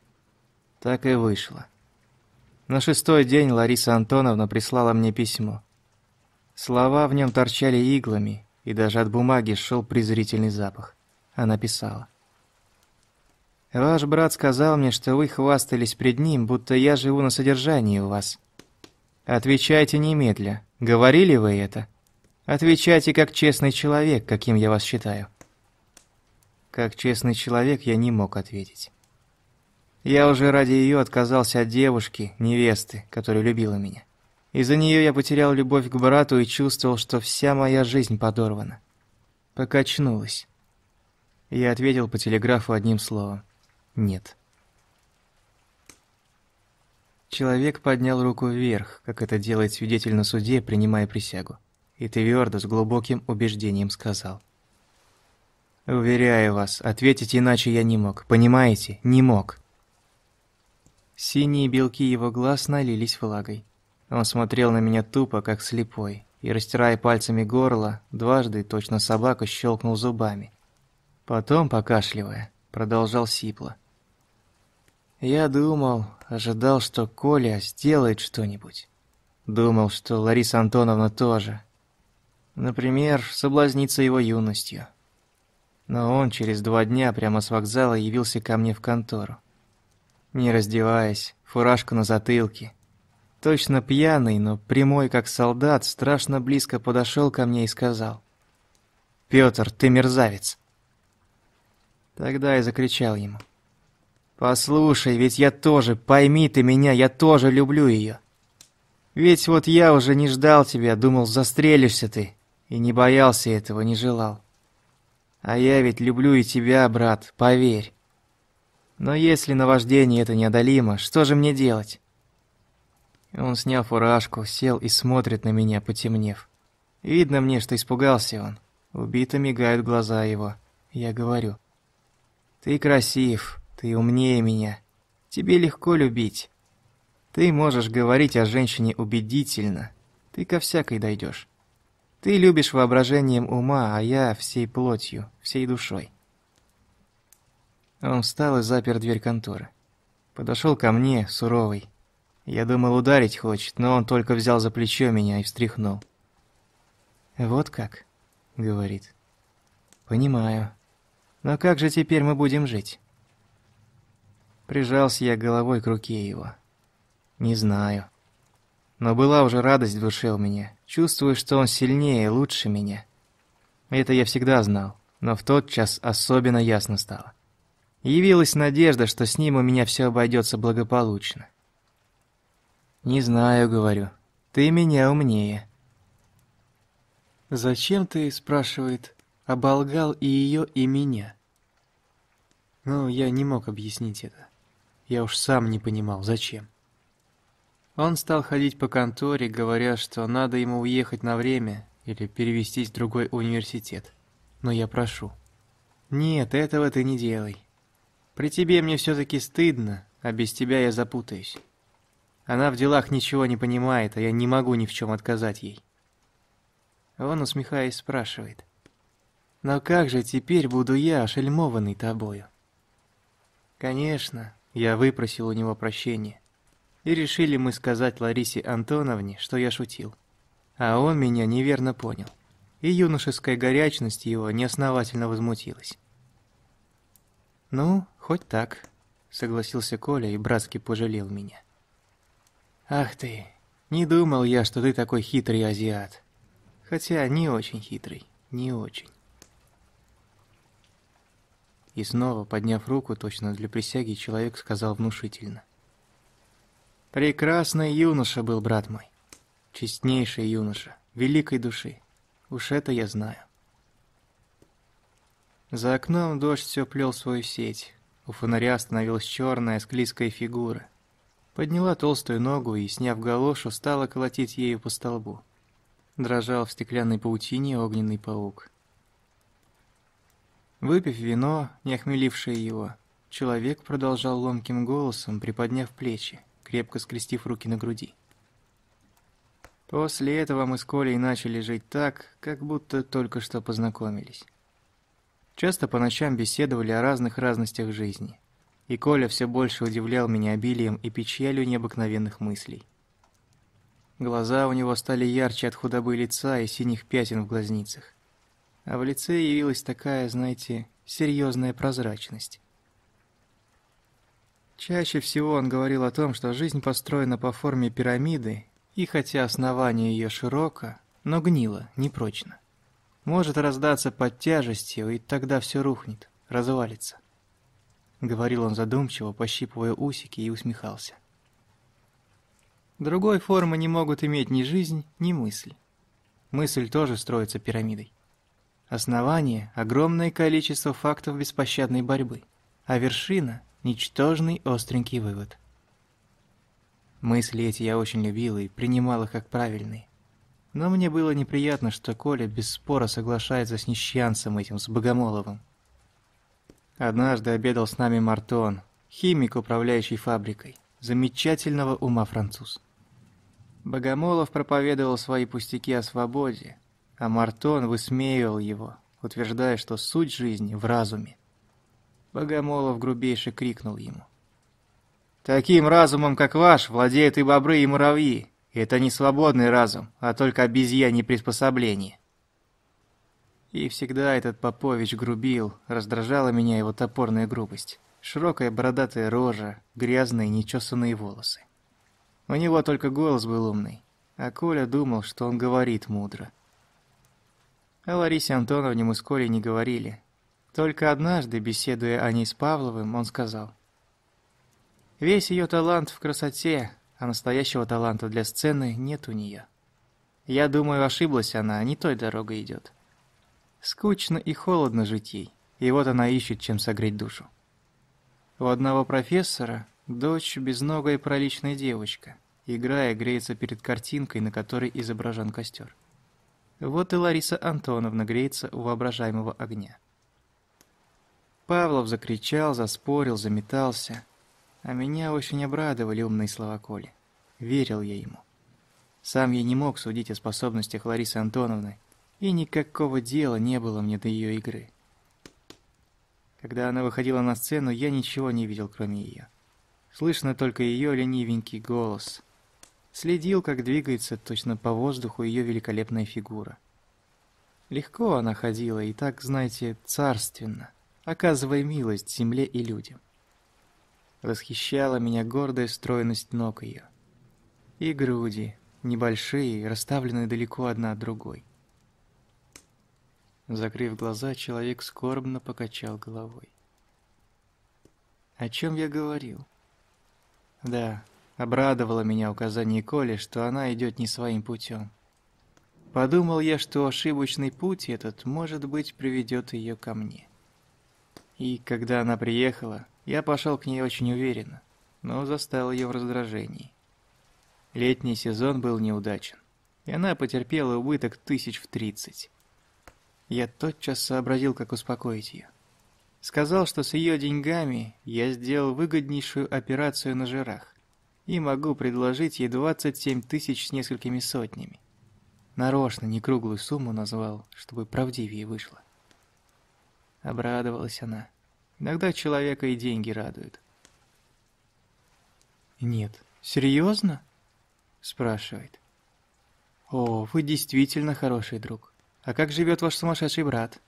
Speaker 1: Так и вышло. На шестой день Лариса Антоновна прислала мне письмо. Слова в нем торчали иглами, и даже от бумаги шел презрительный запах. Она писала. «Ваш брат сказал мне, что вы хвастались пред ним, будто я живу на содержании у вас. Отвечайте немедля. Говорили вы это?» Отвечайте как честный человек, каким я вас считаю. Как честный человек я не мог ответить. Я уже ради ее отказался от девушки, невесты, которая любила меня. Из-за нее я потерял любовь к брату и чувствовал, что вся моя жизнь подорвана. Покачнулась. Я ответил по телеграфу одним словом. Нет. Человек поднял руку вверх, как это делает свидетель на суде, принимая присягу и твердо, с глубоким убеждением сказал. «Уверяю вас, ответить иначе я не мог, понимаете? Не мог». Синие белки его глаз налились влагой. Он смотрел на меня тупо, как слепой, и, растирая пальцами горло, дважды, точно собака, щелкнул зубами. Потом, покашливая, продолжал сипло. Я думал, ожидал, что Коля сделает что-нибудь. Думал, что Лариса Антоновна тоже, Например, соблазниться его юностью. Но он через два дня прямо с вокзала явился ко мне в контору. Не раздеваясь, фуражка на затылке. Точно пьяный, но прямой как солдат, страшно близко подошел ко мне и сказал. «Пётр, ты мерзавец!» Тогда я закричал ему. «Послушай, ведь я тоже, пойми ты меня, я тоже люблю ее. Ведь вот я уже не ждал тебя, думал, застрелишься ты. И не боялся этого, не желал. А я ведь люблю и тебя, брат, поверь. Но если наваждение это неодолимо, что же мне делать? Он снял фуражку, сел и смотрит на меня, потемнев. Видно мне, что испугался он. Убито мигают глаза его. Я говорю. Ты красив, ты умнее меня. Тебе легко любить. Ты можешь говорить о женщине убедительно. Ты ко всякой дойдешь. Ты любишь воображением ума, а я всей плотью, всей душой. Он встал и запер дверь конторы. Подошел ко мне, суровый. Я думал, ударить хочет, но он только взял за плечо меня и встряхнул. «Вот как?» — говорит. «Понимаю. Но как же теперь мы будем жить?» Прижался я головой к руке его. «Не знаю. Но была уже радость в душе у меня. Чувствую, что он сильнее и лучше меня. Это я всегда знал, но в тот час особенно ясно стало. Явилась надежда, что с ним у меня все обойдется благополучно. «Не знаю», — говорю, — «ты меня умнее». «Зачем ты, — спрашивает, — оболгал и ее, и меня?» Ну, я не мог объяснить это. Я уж сам не понимал, зачем. Он стал ходить по конторе, говоря, что надо ему уехать на время или перевестись в другой университет. Но я прошу. Нет, этого ты не делай. При тебе мне все-таки стыдно, а без тебя я запутаюсь. Она в делах ничего не понимает, а я не могу ни в чем отказать ей. Он, усмехаясь, спрашивает. «Но как же теперь буду я, ошельмованный тобою?» Конечно, я выпросил у него прощения. И решили мы сказать Ларисе Антоновне, что я шутил. А он меня неверно понял. И юношеская горячность его неосновательно возмутилась. «Ну, хоть так», — согласился Коля и братски пожалел меня. «Ах ты, не думал я, что ты такой хитрый азиат. Хотя не очень хитрый, не очень». И снова, подняв руку точно для присяги, человек сказал внушительно. Прекрасный юноша был брат мой. Честнейший юноша, великой души. Уж это я знаю. За окном дождь все плел свою сеть. У фонаря остановилась черная склизкая фигура. Подняла толстую ногу и, сняв галошу, стала колотить ею по столбу. Дрожал в стеклянной паутине огненный паук. Выпив вино, не охмелившее его, человек продолжал ломким голосом, приподняв плечи крепко скрестив руки на груди. После этого мы с Колей начали жить так, как будто только что познакомились. Часто по ночам беседовали о разных разностях жизни. И Коля все больше удивлял меня обилием и печалью необыкновенных мыслей. Глаза у него стали ярче от худобы лица и синих пятен в глазницах. А в лице явилась такая, знаете, серьезная прозрачность. Чаще всего он говорил о том, что жизнь построена по форме пирамиды, и хотя основание ее широко, но гнило, непрочно. Может раздаться под тяжестью, и тогда все рухнет, развалится. Говорил он задумчиво, пощипывая усики и усмехался. Другой формы не могут иметь ни жизнь, ни мысль. Мысль тоже строится пирамидой. Основание – огромное количество фактов беспощадной борьбы, а вершина – ничтожный остренький вывод. Мысли эти я очень любил и принимал их как правильные. Но мне было неприятно, что Коля без спора соглашается с нищанцем этим, с Богомоловым. Однажды обедал с нами Мартон, химик, управляющий фабрикой, замечательного ума француз. Богомолов проповедовал свои пустяки о свободе, а Мартон высмеивал его, утверждая, что суть жизни в разуме. Богомолов грубейше крикнул ему. «Таким разумом, как ваш, владеют и бобры, и муравьи. Это не свободный разум, а только обезьянье приспособление». И всегда этот Попович грубил, раздражала меня его топорная грубость. Широкая бородатая рожа, грязные нечесанные волосы. У него только голос был умный, а Коля думал, что он говорит мудро. О Ларисе Антоновне мы с Колей не говорили. Только однажды, беседуя о ней с Павловым, он сказал. «Весь ее талант в красоте, а настоящего таланта для сцены нет у нее. Я думаю, ошиблась она, не той дорогой идет. Скучно и холодно жить ей, и вот она ищет, чем согреть душу. У одного профессора дочь безногая проличная девочка, играя, греется перед картинкой, на которой изображен костер. Вот и Лариса Антоновна греется у воображаемого огня. Павлов закричал, заспорил, заметался, а меня очень обрадовали умные слова Коли. Верил я ему. Сам я не мог судить о способностях Ларисы Антоновны, и никакого дела не было мне до ее игры. Когда она выходила на сцену, я ничего не видел, кроме ее. Слышно только ее ленивенький голос, следил, как двигается точно по воздуху ее великолепная фигура. Легко она ходила и так, знаете, царственно, оказывая милость земле и людям. Восхищала меня гордая стройность ног ее. И груди, небольшие, расставленные далеко одна от другой. Закрыв глаза, человек скорбно покачал головой. О чем я говорил? Да, Обрадовало меня указание Коли, что она идет не своим путем. Подумал я, что ошибочный путь этот, может быть, приведет ее ко мне. И когда она приехала, я пошел к ней очень уверенно, но застал ее в раздражении. Летний сезон был неудачен, и она потерпела убыток тысяч в тридцать. Я тотчас сообразил, как успокоить ее. Сказал, что с ее деньгами я сделал выгоднейшую операцию на жирах и могу предложить ей 27 тысяч с несколькими сотнями. Нарочно не круглую сумму назвал, чтобы правдивее вышло. Обрадовалась она. Иногда человека и деньги радуют. «Нет, серьезно?» – спрашивает. «О, вы действительно хороший друг. А как живет ваш сумасшедший брат?»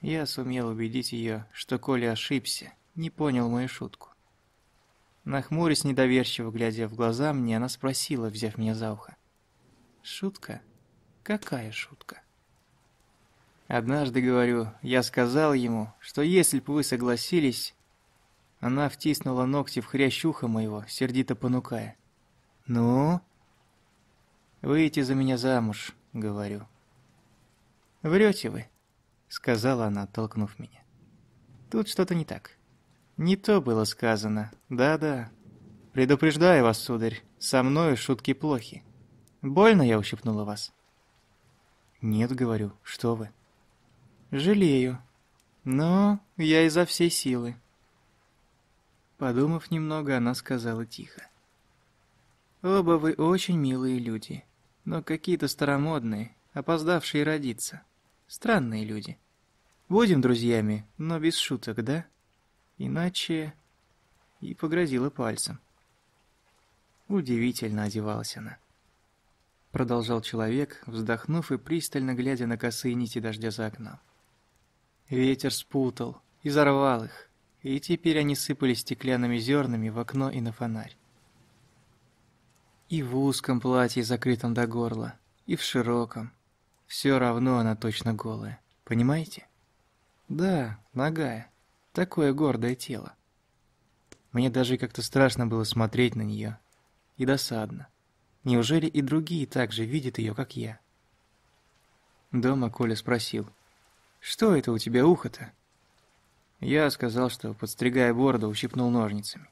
Speaker 1: Я сумел убедить ее, что Коля ошибся, не понял мою шутку. Нахмурясь недоверчиво, глядя в глаза мне, она спросила, взяв меня за ухо. «Шутка? Какая шутка?» Однажды, говорю, я сказал ему, что если бы вы согласились... Она втиснула ногти в хрящ уха моего, сердито понукая. «Ну?» «Выйти за меня замуж», — говорю. «Врете вы», — сказала она, толкнув меня. «Тут что-то не так». Не то было сказано. Да-да. Предупреждаю вас, сударь, со мною шутки плохи. Больно я ущипнула вас? Нет, говорю, что вы. Жалею. Но я изо всей силы. Подумав немного, она сказала тихо. Оба вы очень милые люди, но какие-то старомодные, опоздавшие родиться. Странные люди. Будем друзьями, но без шуток, да? Иначе...» И погрозила пальцем. Удивительно одевалась она. Продолжал человек, вздохнув и пристально глядя на косые нити дождя за окном. Ветер спутал, изорвал их, и теперь они сыпались стеклянными зернами в окно и на фонарь. И в узком платье, закрытом до горла, и в широком. Все равно она точно голая, понимаете? Да, ногая. Такое гордое тело. Мне даже как-то страшно было смотреть на нее. И досадно. Неужели и другие так же видят ее, как я? Дома Коля спросил. «Что это у тебя ухо-то?» Я сказал, что, подстригая бороду, ущипнул ножницами.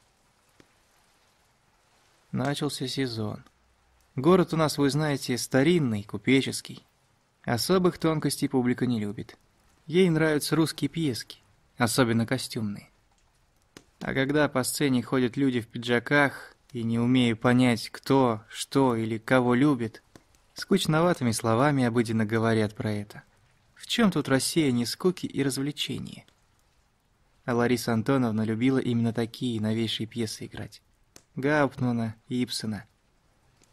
Speaker 1: Начался сезон. Город у нас, вы знаете, старинный, купеческий. Особых тонкостей публика не любит. Ей нравятся русские пьески, особенно костюмные. А когда по сцене ходят люди в пиджаках и не умея понять, кто, что или кого любит, скучноватыми словами обыденно говорят про это. В чем тут рассеяние скуки и развлечения? А Лариса Антоновна любила именно такие новейшие пьесы играть. Гауптмана Ипсона.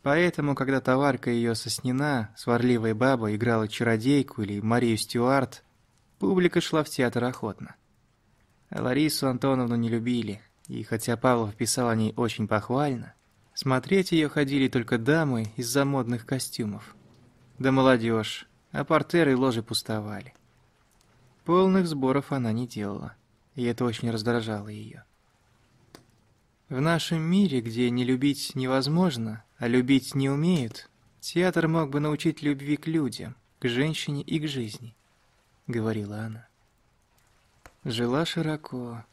Speaker 1: Поэтому, когда товарка ее соснена, сварливая баба играла чародейку или Марию Стюарт, публика шла в театр охотно. Ларису Антоновну не любили, и хотя Павлов писал о ней очень похвально, смотреть ее ходили только дамы из-за модных костюмов. Да молодежь, а портеры и ложи пустовали. Полных сборов она не делала, и это очень раздражало ее. В нашем мире, где не любить невозможно, а любить не умеют, театр мог бы научить любви к людям, к женщине и к жизни, — говорила она. Жила широко.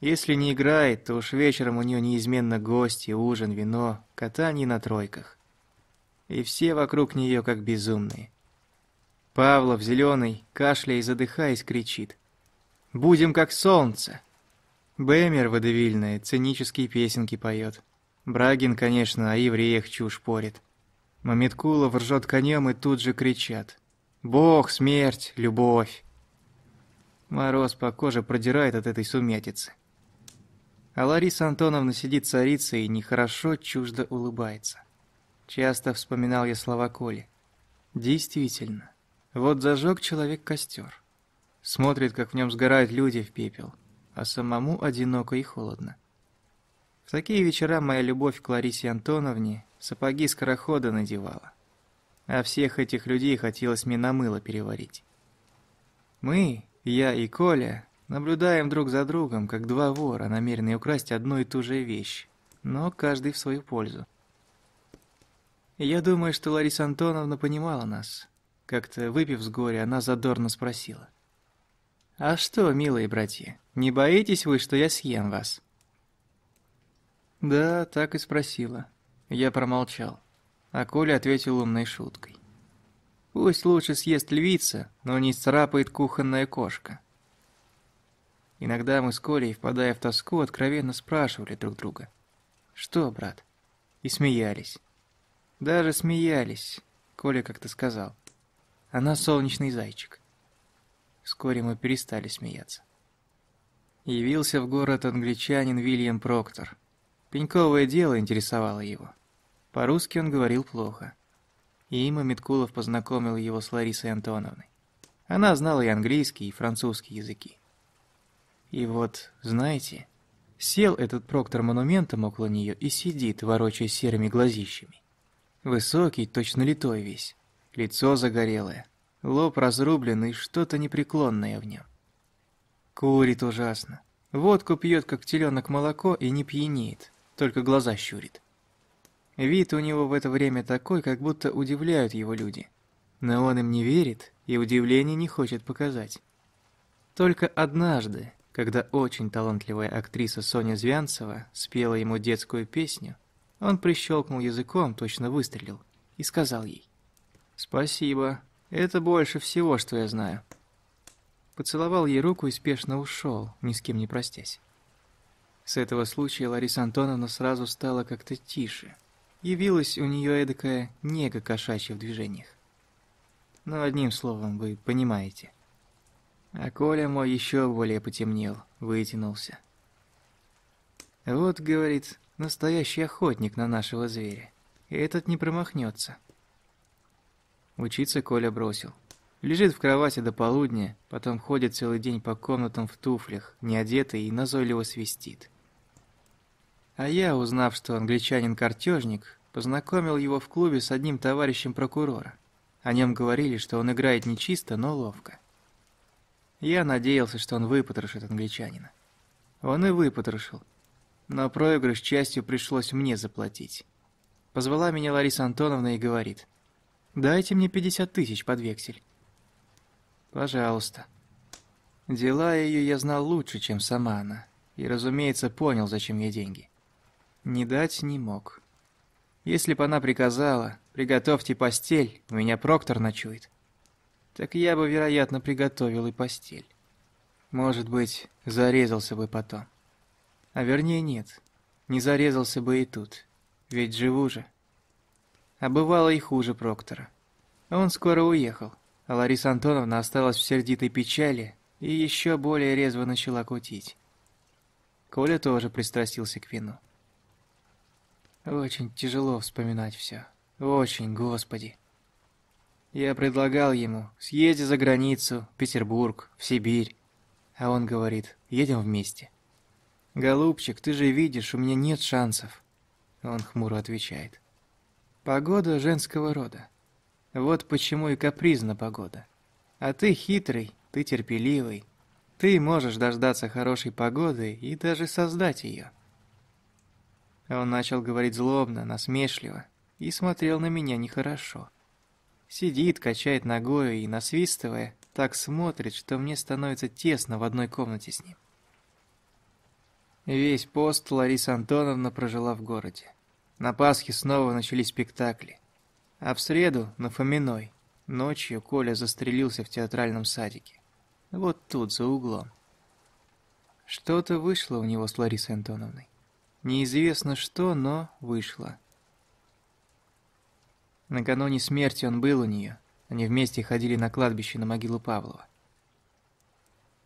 Speaker 1: Если не играет, то уж вечером у нее неизменно гости, ужин, вино, катание на тройках. И все вокруг нее как безумные. Павлов, зеленый, кашляя и задыхаясь, кричит. «Будем как солнце!» Бэмер водевильная, цинические песенки поет. Брагин, конечно, о евреях чушь порит. Мамиткулов ржет конем и тут же кричат. «Бог, смерть, любовь!» Мороз по коже продирает от этой сумятицы. А Лариса Антоновна сидит царицей и нехорошо чуждо улыбается. Часто вспоминал я слова Коли. Действительно, вот зажег человек костер. Смотрит, как в нем сгорают люди в пепел а самому одиноко и холодно. В такие вечера моя любовь к Ларисе Антоновне сапоги скорохода надевала. А всех этих людей хотелось мне на мыло переварить. Мы, я и Коля, наблюдаем друг за другом, как два вора, намеренные украсть одну и ту же вещь, но каждый в свою пользу. Я думаю, что Лариса Антоновна понимала нас. Как-то выпив с горя, она задорно спросила. «А что, милые братья, не боитесь вы, что я съем вас?» Да, так и спросила. Я промолчал. А Коля ответил умной шуткой. Пусть лучше съест львица, но не царапает кухонная кошка. Иногда мы с Колей, впадая в тоску, откровенно спрашивали друг друга. «Что, брат?» И смеялись. Даже смеялись, Коля как-то сказал. Она солнечный зайчик. Вскоре мы перестали смеяться. Явился в город англичанин Вильям Проктор. Пеньковое дело интересовало его. По-русски он говорил плохо. И Има Миткулов познакомил его с Ларисой Антоновной. Она знала и английский, и французский языки. И вот, знаете, сел этот Проктор монументом около нее и сидит, ворочая серыми глазищами. Высокий, точно литой весь, лицо загорелое, Лоб разрубленный, что-то непреклонное в нем. Курит ужасно. Водку пьет, как теленок молоко, и не пьянеет, только глаза щурит. Вид у него в это время такой, как будто удивляют его люди. Но он им не верит и удивления не хочет показать. Только однажды, когда очень талантливая актриса Соня Звянцева спела ему детскую песню, он прищелкнул языком, точно выстрелил, и сказал ей «Спасибо, это больше всего, что я знаю. Поцеловал ей руку и спешно ушел, ни с кем не простясь. С этого случая Лариса Антоновна сразу стала как-то тише. Явилась у нее эдакая нега кошачья в движениях. Но одним словом, вы понимаете. А Коля мой еще более потемнел, вытянулся. Вот, говорит, настоящий охотник на нашего зверя. И этот не промахнется. Учиться Коля бросил. Лежит в кровати до полудня, потом ходит целый день по комнатам в туфлях, не одетый и назойливо свистит. А я, узнав, что англичанин-картежник, познакомил его в клубе с одним товарищем прокурора. О нем говорили, что он играет не чисто, но ловко. Я надеялся, что он выпотрошит англичанина. Он и выпотрошил. Но проигрыш частью пришлось мне заплатить. Позвала меня Лариса Антоновна и говорит, «Дайте мне 50 тысяч под вексель». «Пожалуйста». Дела ее я знал лучше, чем сама она, и, разумеется, понял, зачем ей деньги. Не дать не мог. Если бы она приказала, приготовьте постель, у меня Проктор ночует, так я бы, вероятно, приготовил и постель. Может быть, зарезался бы потом. А вернее нет, не зарезался бы и тут, ведь живу же. А бывало и хуже Проктора. Он скоро уехал, а Лариса Антоновна осталась в сердитой печали и еще более резво начала кутить. Коля тоже пристрастился к вину. Очень тяжело вспоминать все. Очень, Господи. Я предлагал ему, съезди за границу, в Петербург, в Сибирь. А он говорит, едем вместе. «Голубчик, ты же видишь, у меня нет шансов». Он хмуро отвечает. «Погода женского рода. Вот почему и капризна погода. А ты хитрый, ты терпеливый. Ты можешь дождаться хорошей погоды и даже создать ее. Он начал говорить злобно, насмешливо и смотрел на меня нехорошо. Сидит, качает ногой и, насвистывая, так смотрит, что мне становится тесно в одной комнате с ним. Весь пост Лариса Антоновна прожила в городе. На Пасхе снова начались спектакли. А в среду, на Фоминой, ночью Коля застрелился в театральном садике. Вот тут, за углом. Что-то вышло у него с Ларисой Антоновной. Неизвестно что, но вышло. Накануне смерти он был у нее. Они вместе ходили на кладбище на могилу Павлова.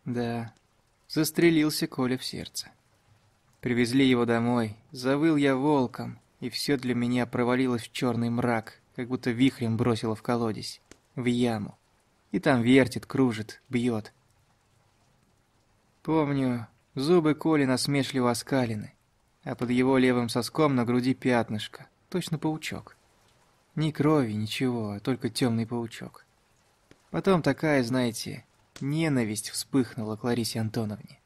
Speaker 1: Да, застрелился Коля в сердце. Привезли его домой, завыл я волком, и все для меня провалилось в черный мрак, как будто вихрем бросило в колодец, в яму. И там вертит, кружит, бьет. Помню, зубы Коли насмешливо оскалены, а под его левым соском на груди пятнышко, точно паучок. Ни крови, ничего, а только темный паучок. Потом такая, знаете, ненависть вспыхнула к Ларисе Антоновне.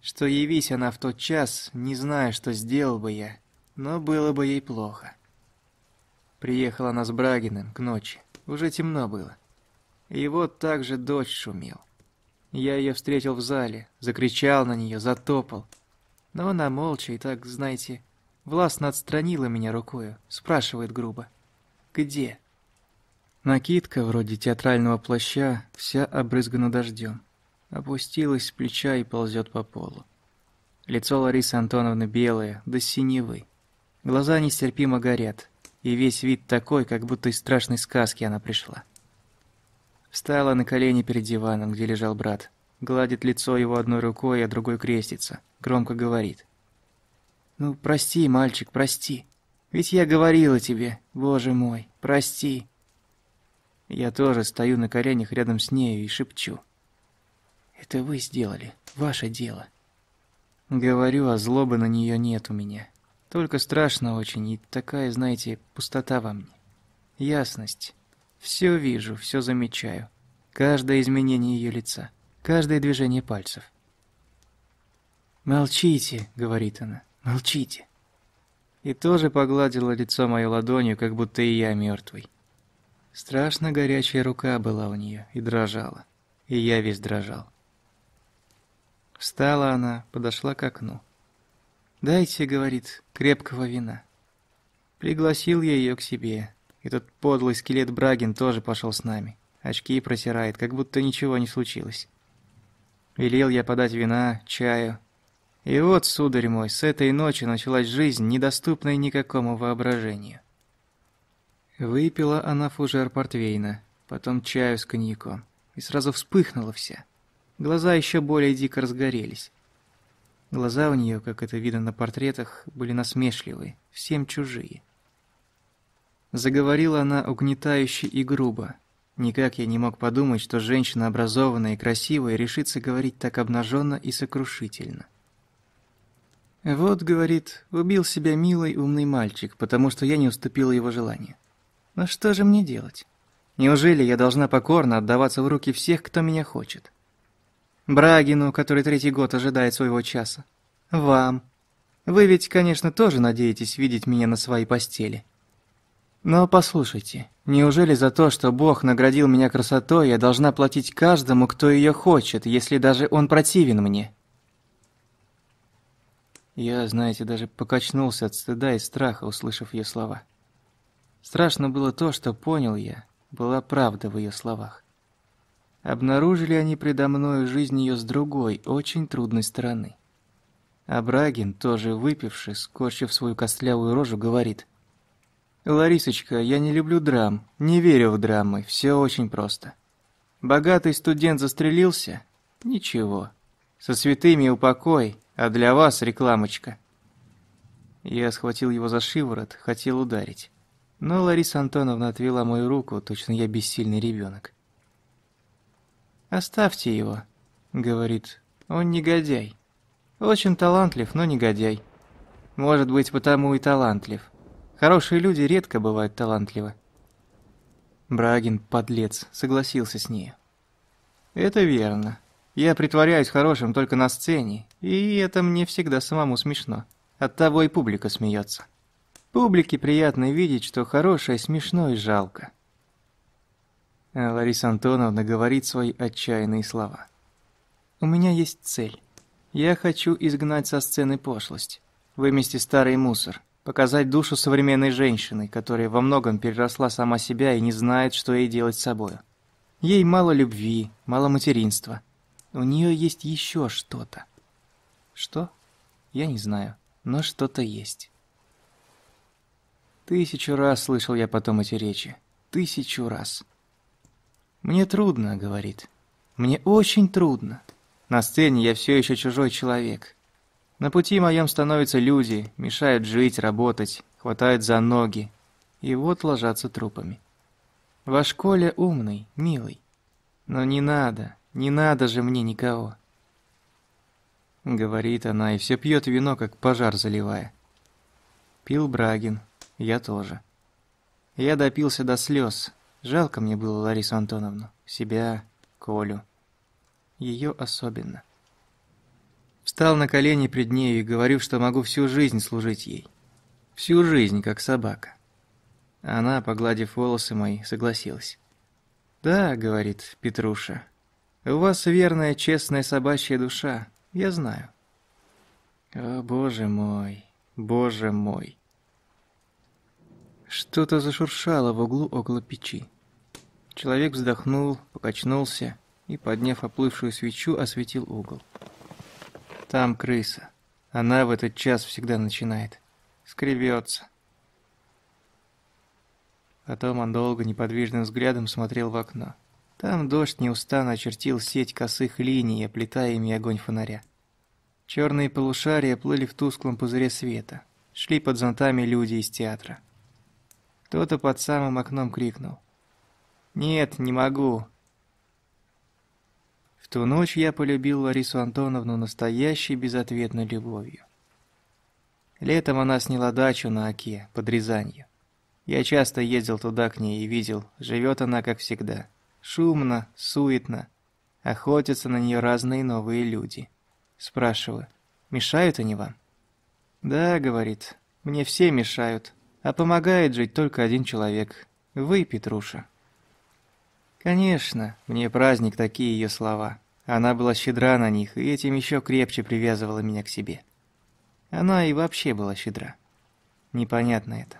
Speaker 1: Что явись она в тот час, не знаю, что сделал бы я, но было бы ей плохо. Приехала она с Брагиным к ночи, уже темно было. И вот так же дождь шумел. Я ее встретил в зале, закричал на нее, затопал. Но она молча и так, знаете, властно отстранила меня рукою, спрашивает грубо. «Где?» Накидка, вроде театрального плаща, вся обрызгана дождем. Опустилась с плеча и ползет по полу. Лицо Ларисы Антоновны белое, до синевы. Глаза нестерпимо горят, и весь вид такой, как будто из страшной сказки она пришла. Встала на колени перед диваном, где лежал брат. Гладит лицо его одной рукой, а другой крестится. Громко говорит. «Ну, прости, мальчик, прости. Ведь я говорила тебе, боже мой, прости». Я тоже стою на коленях рядом с нею и шепчу. «Это вы сделали, ваше дело». Говорю, а злобы на нее нет у меня. Только страшно очень, и такая, знаете, пустота во мне. Ясность. Все вижу, все замечаю. Каждое изменение ее лица, каждое движение пальцев. «Молчите», — говорит она, — «молчите» и тоже погладила лицо мое ладонью, как будто и я мертвый. Страшно горячая рука была у нее и дрожала, и я весь дрожал. Встала она, подошла к окну. «Дайте, — говорит, — крепкого вина». Пригласил я ее к себе, и тот подлый скелет Брагин тоже пошел с нами. Очки протирает, как будто ничего не случилось. Велел я подать вина, чаю, и вот, сударь мой, с этой ночи началась жизнь, недоступная никакому воображению. Выпила она фужер портвейна, потом чаю с коньяком, и сразу вспыхнула вся. Глаза еще более дико разгорелись. Глаза у нее, как это видно на портретах, были насмешливые, всем чужие. Заговорила она угнетающе и грубо. Никак я не мог подумать, что женщина образованная и красивая решится говорить так обнаженно и сокрушительно. «Вот, — говорит, — убил себя милый умный мальчик, потому что я не уступила его желанию. Но что же мне делать? Неужели я должна покорно отдаваться в руки всех, кто меня хочет? Брагину, который третий год ожидает своего часа. Вам. Вы ведь, конечно, тоже надеетесь видеть меня на своей постели. Но послушайте, неужели за то, что Бог наградил меня красотой, я должна платить каждому, кто ее хочет, если даже он противен мне?» Я, знаете, даже покачнулся от стыда и страха, услышав ее слова. Страшно было то, что понял я, была правда в ее словах. Обнаружили они предо мною жизнь ее с другой, очень трудной стороны. А Брагин, тоже выпивший, скорчив свою костлявую рожу, говорит. «Ларисочка, я не люблю драм, не верю в драмы, все очень просто. Богатый студент застрелился? Ничего. Со святыми упокой, а для вас рекламочка. Я схватил его за шиворот, хотел ударить. Но Лариса Антоновна отвела мою руку, точно я бессильный ребенок. «Оставьте его», — говорит, — «он негодяй. Очень талантлив, но негодяй. Может быть, потому и талантлив. Хорошие люди редко бывают талантливы». Брагин, подлец, согласился с ней. «Это верно. Я притворяюсь хорошим только на сцене, и это мне всегда самому смешно. Оттого и публика смеется. Публике приятно видеть, что хорошее смешно и жалко. А Лариса Антоновна говорит свои отчаянные слова. «У меня есть цель. Я хочу изгнать со сцены пошлость, вымести старый мусор, показать душу современной женщины, которая во многом переросла сама себя и не знает, что ей делать с собою. Ей мало любви, мало материнства, у нее есть еще что-то. Что? Я не знаю, но что-то есть. Тысячу раз слышал я потом эти речи. Тысячу раз. «Мне трудно», — говорит. «Мне очень трудно. На сцене я все еще чужой человек. На пути моем становятся люди, мешают жить, работать, хватают за ноги. И вот ложатся трупами. Ваш Коля умный, милый. Но не надо, не надо же мне никого. Говорит она и все пьет вино, как пожар заливая. Пил Брагин, я тоже. Я допился до слез. Жалко мне было Ларису Антоновну, себя, Колю. Ее особенно. Встал на колени пред нею и говорю, что могу всю жизнь служить ей. Всю жизнь, как собака. Она, погладив волосы мои, согласилась. «Да», — говорит Петруша, у вас верная, честная собачья душа, я знаю. О, боже мой, боже мой. Что-то зашуршало в углу около печи. Человек вздохнул, покачнулся и, подняв оплывшую свечу, осветил угол. Там крыса. Она в этот час всегда начинает. Скребется. Потом он долго неподвижным взглядом смотрел в окно. Там дождь неустанно очертил сеть косых линий, оплетая ими огонь фонаря. Черные полушария плыли в тусклом пузыре света. Шли под зонтами люди из театра. Кто-то под самым окном крикнул. «Нет, не могу!» В ту ночь я полюбил Ларису Антоновну настоящей безответной любовью. Летом она сняла дачу на Оке, под Рязанью. Я часто ездил туда к ней и видел, живет она как всегда – Шумно, суетно. Охотятся на нее разные новые люди. Спрашиваю, мешают они вам? Да, говорит, мне все мешают, а помогает жить только один человек. Вы, Петруша. Конечно, мне праздник такие ее слова. Она была щедра на них, и этим еще крепче привязывала меня к себе. Она и вообще была щедра. Непонятно это.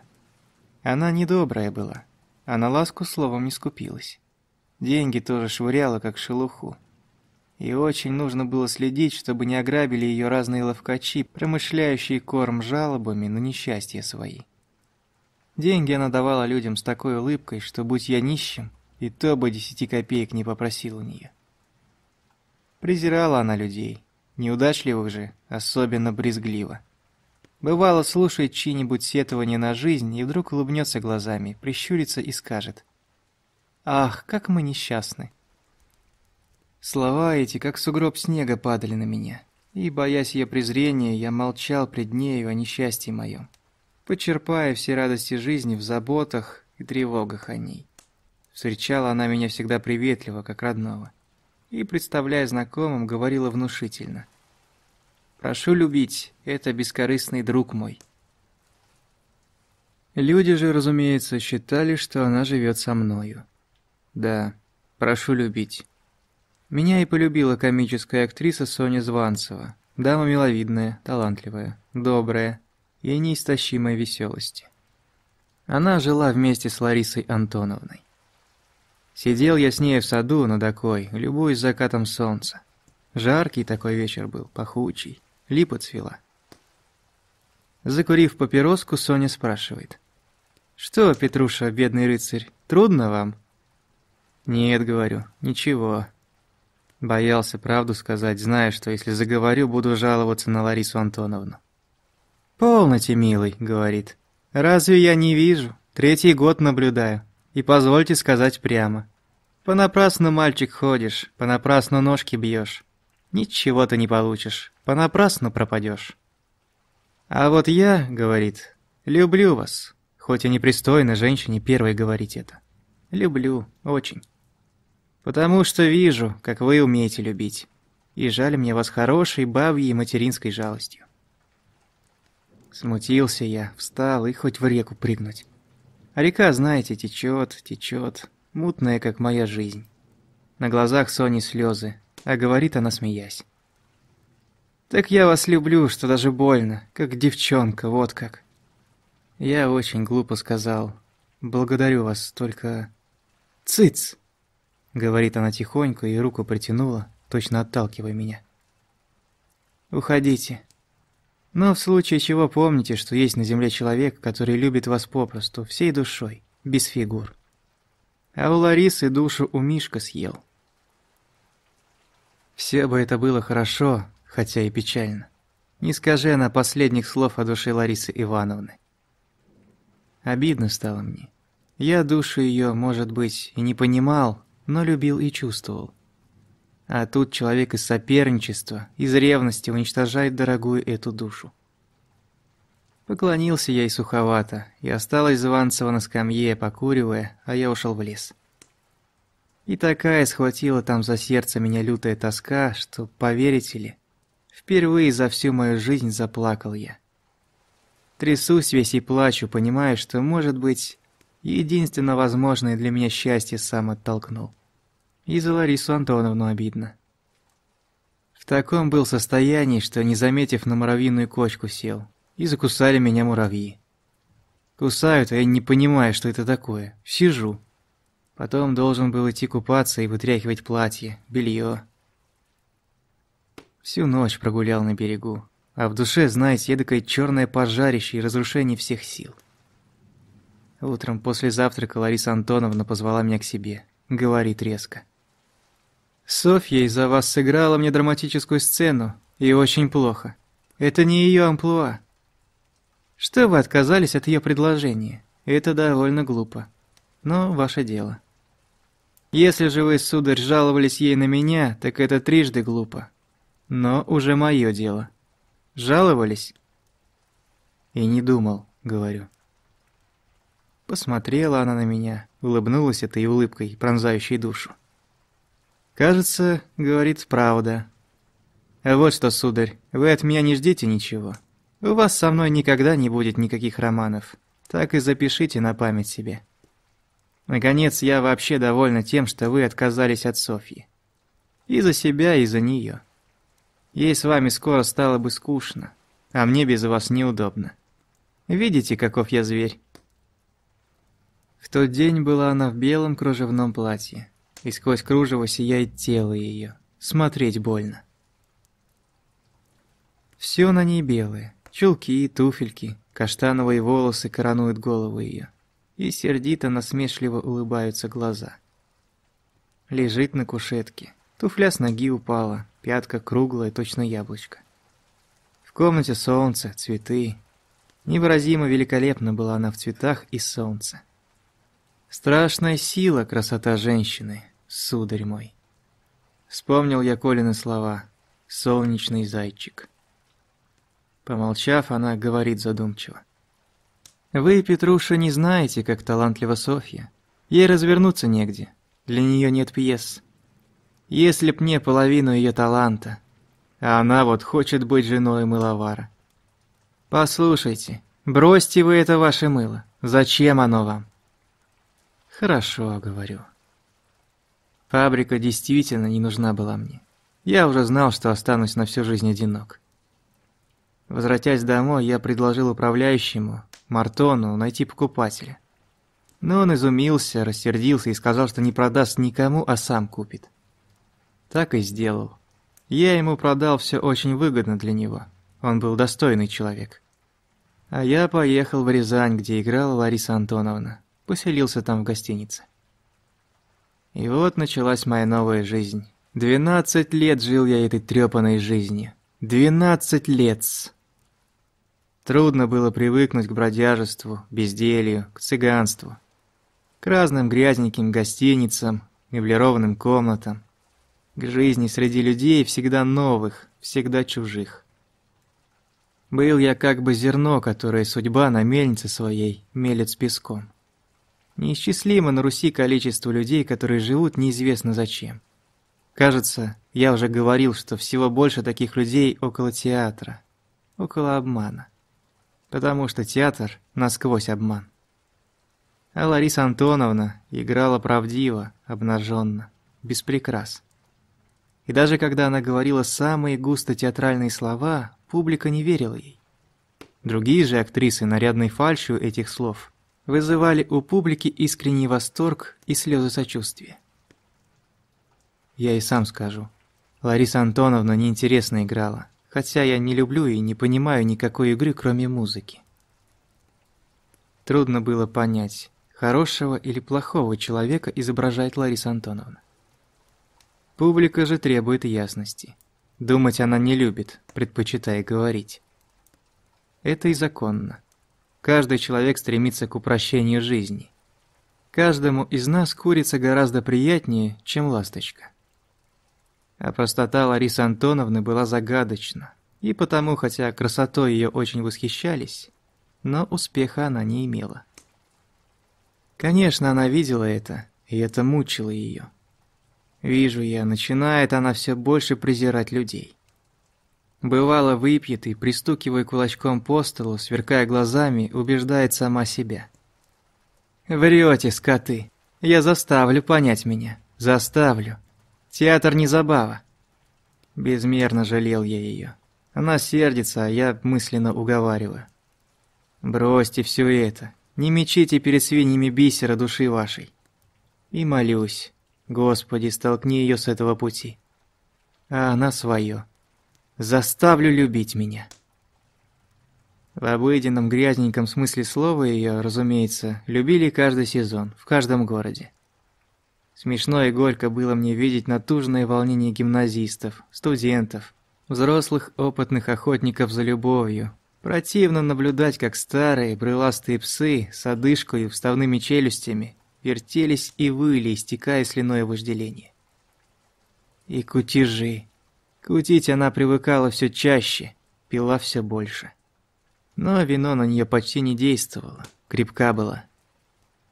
Speaker 1: Она недобрая была, а на ласку словом не скупилась. Деньги тоже швыряла, как шелуху. И очень нужно было следить, чтобы не ограбили ее разные ловкачи, промышляющие корм жалобами на несчастья свои. Деньги она давала людям с такой улыбкой, что будь я нищим, и то бы десяти копеек не попросил у нее. Презирала она людей, неудачливых же, особенно брезгливо. Бывало, слушает чьи-нибудь сетования на жизнь и вдруг улыбнется глазами, прищурится и скажет. «Ах, как мы несчастны!» Слова эти, как сугроб снега, падали на меня, и, боясь ее презрения, я молчал пред нею о несчастье моем, почерпая все радости жизни в заботах и тревогах о ней. Встречала она меня всегда приветливо, как родного, и, представляя знакомым, говорила внушительно. «Прошу любить, это бескорыстный друг мой». Люди же, разумеется, считали, что она живет со мною. Да, прошу любить. Меня и полюбила комическая актриса Соня Званцева, дама миловидная, талантливая, добрая и неистощимой веселости. Она жила вместе с Ларисой Антоновной. Сидел я с ней в саду над окой, любуясь закатом солнца. Жаркий такой вечер был, пахучий, липа цвела. Закурив папироску, Соня спрашивает. «Что, Петруша, бедный рыцарь, трудно вам?» «Нет, — говорю, — ничего». Боялся правду сказать, зная, что если заговорю, буду жаловаться на Ларису Антоновну. «Полноте, милый», — говорит. «Разве я не вижу? Третий год наблюдаю. И позвольте сказать прямо. Понапрасну, мальчик, ходишь, понапрасну ножки бьешь. Ничего ты не получишь, понапрасну пропадешь. А вот я, говорит, люблю вас, хоть и непристойно женщине первой говорить это. Люблю, очень. Потому что вижу, как вы умеете любить. И жаль мне вас хорошей, бабьей материнской жалостью. Смутился я, встал и хоть в реку прыгнуть. А река, знаете, течет, течет, мутная, как моя жизнь. На глазах Сони слезы, а говорит она, смеясь. «Так я вас люблю, что даже больно, как девчонка, вот как». Я очень глупо сказал. «Благодарю вас, только...» «Цыц!» Говорит она тихонько и руку протянула, точно отталкивая меня. «Уходите. Но в случае чего помните, что есть на земле человек, который любит вас попросту, всей душой, без фигур. А у Ларисы душу у Мишка съел. Все бы это было хорошо, хотя и печально. Не скажи она последних слов о душе Ларисы Ивановны. Обидно стало мне. Я душу ее, может быть, и не понимал, но любил и чувствовал. А тут человек из соперничества, из ревности уничтожает дорогую эту душу. Поклонился я и суховато, и осталась Званцева на скамье, покуривая, а я ушел в лес. И такая схватила там за сердце меня лютая тоска, что, поверите ли, впервые за всю мою жизнь заплакал я. Трясусь весь и плачу, понимая, что, может быть, единственно возможное для меня счастье сам оттолкнул. И за Ларису Антоновну обидно. В таком был состоянии, что, не заметив на муравьиную кочку, сел. И закусали меня муравьи. Кусают, а я не понимаю, что это такое. Сижу. Потом должен был идти купаться и вытряхивать платье, белье. Всю ночь прогулял на берегу, а в душе, знаете, эдакое черное пожарище и разрушение всех сил. Утром после завтрака Лариса Антоновна позвала меня к себе. Говорит резко. Софья из-за вас сыграла мне драматическую сцену, и очень плохо. Это не ее амплуа. Что вы отказались от ее предложения? Это довольно глупо. Но ваше дело. Если же вы, сударь, жаловались ей на меня, так это трижды глупо. Но уже мое дело. Жаловались? И не думал, говорю. Посмотрела она на меня, улыбнулась этой улыбкой, пронзающей душу. «Кажется, — говорит, — правда. Вот что, сударь, вы от меня не ждите ничего. У вас со мной никогда не будет никаких романов. Так и запишите на память себе. Наконец, я вообще довольна тем, что вы отказались от Софьи. И за себя, и за нее. Ей с вами скоро стало бы скучно, а мне без вас неудобно. Видите, каков я зверь?» В тот день была она в белом кружевном платье и сквозь кружево сияет тело ее. Смотреть больно. Все на ней белое. Чулки, туфельки, каштановые волосы коронуют голову ее. И сердито насмешливо улыбаются глаза. Лежит на кушетке, Туфля с ноги упала, пятка круглая, точно яблочко. В комнате солнце, цветы. Невыразимо великолепна была она в цветах и солнце. Страшная сила красота женщины, сударь мой. Вспомнил я Колины слова «солнечный зайчик». Помолчав, она говорит задумчиво. «Вы, Петруша, не знаете, как талантлива Софья. Ей развернуться негде, для нее нет пьес. Если б мне половину ее таланта, а она вот хочет быть женой мыловара. Послушайте, бросьте вы это ваше мыло, зачем оно вам?» «Хорошо», — говорю. Фабрика действительно не нужна была мне. Я уже знал, что останусь на всю жизнь одинок. Возвратясь домой, я предложил управляющему, Мартону, найти покупателя. Но он изумился, рассердился и сказал, что не продаст никому, а сам купит. Так и сделал. Я ему продал все очень выгодно для него. Он был достойный человек. А я поехал в Рязань, где играла Лариса Антоновна. Поселился там в гостинице. И вот началась моя новая жизнь. Двенадцать лет жил я этой трёпаной жизнью. Двенадцать лет! -с. Трудно было привыкнуть к бродяжеству, безделью, к цыганству. К разным грязненьким гостиницам, меблированным комнатам. К жизни среди людей всегда новых, всегда чужих. Был я как бы зерно, которое судьба на мельнице своей мелет с песком. Неисчислимо на Руси количество людей, которые живут неизвестно зачем. Кажется, я уже говорил, что всего больше таких людей около театра, около обмана. Потому что театр насквозь обман. А Лариса Антоновна играла правдиво, обнаженно, без прикрас. И даже когда она говорила самые густо театральные слова, публика не верила ей. Другие же актрисы нарядной фальшью этих слов вызывали у публики искренний восторг и слезы сочувствия. Я и сам скажу. Лариса Антоновна неинтересно играла, хотя я не люблю и не понимаю никакой игры, кроме музыки. Трудно было понять, хорошего или плохого человека изображает Лариса Антоновна. Публика же требует ясности. Думать она не любит, предпочитая говорить. Это и законно. Каждый человек стремится к упрощению жизни. Каждому из нас курица гораздо приятнее, чем ласточка. А простота Ларисы Антоновны была загадочна, и потому, хотя красотой ее очень восхищались, но успеха она не имела. Конечно, она видела это, и это мучило ее. Вижу я, начинает она все больше презирать людей. Бывало, выпьет и, пристукивая кулачком по столу, сверкая глазами, убеждает сама себя. «Врете, скоты! Я заставлю понять меня. Заставлю. Театр не забава». Безмерно жалел я ее. Она сердится, а я мысленно уговариваю. «Бросьте все это. Не мечите перед свиньями бисера души вашей». И молюсь. Господи, столкни ее с этого пути. А она свое. Заставлю любить меня. В обыденном грязненьком смысле слова ее, разумеется, любили каждый сезон, в каждом городе. Смешно и горько было мне видеть натужное волнение гимназистов, студентов, взрослых опытных охотников за любовью. Противно наблюдать, как старые брыластые псы с одышкой и вставными челюстями вертелись и выли, истекая слюное вожделение. И кутежи, Кутить она привыкала все чаще, пила все больше. Но вино на нее почти не действовало, крепка была.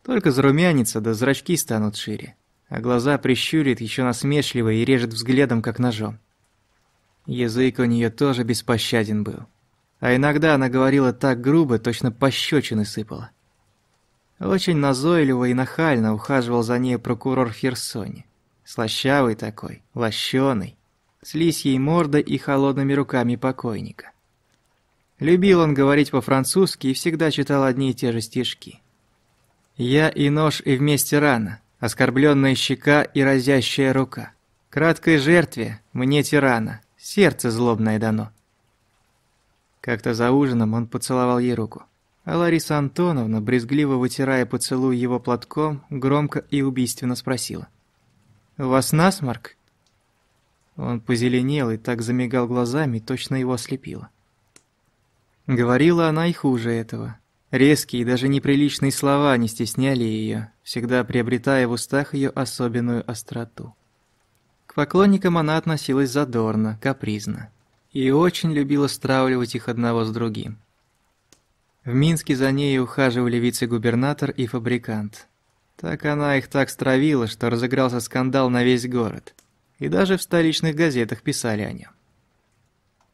Speaker 1: Только зарумянится, да зрачки станут шире, а глаза прищурит еще насмешливо и режет взглядом, как ножом. Язык у нее тоже беспощаден был. А иногда она говорила так грубо, точно пощечины сыпала. Очень назойливо и нахально ухаживал за ней прокурор Херсоне. Слащавый такой, лощеный с лисьей мордой и холодными руками покойника. Любил он говорить по-французски и всегда читал одни и те же стишки. «Я и нож, и вместе рана, оскорбленная щека и разящая рука. Краткой жертве мне тирана, сердце злобное дано». Как-то за ужином он поцеловал ей руку, а Лариса Антоновна, брезгливо вытирая поцелуй его платком, громко и убийственно спросила. «У вас насморк?» Он позеленел и так замигал глазами, точно его ослепило. Говорила она и хуже этого. Резкие и даже неприличные слова не стесняли ее, всегда приобретая в устах ее особенную остроту. К поклонникам она относилась задорно, капризно. И очень любила стравливать их одного с другим. В Минске за ней ухаживали вице-губернатор и фабрикант. Так она их так стравила, что разыгрался скандал на весь город. И даже в столичных газетах писали о нем.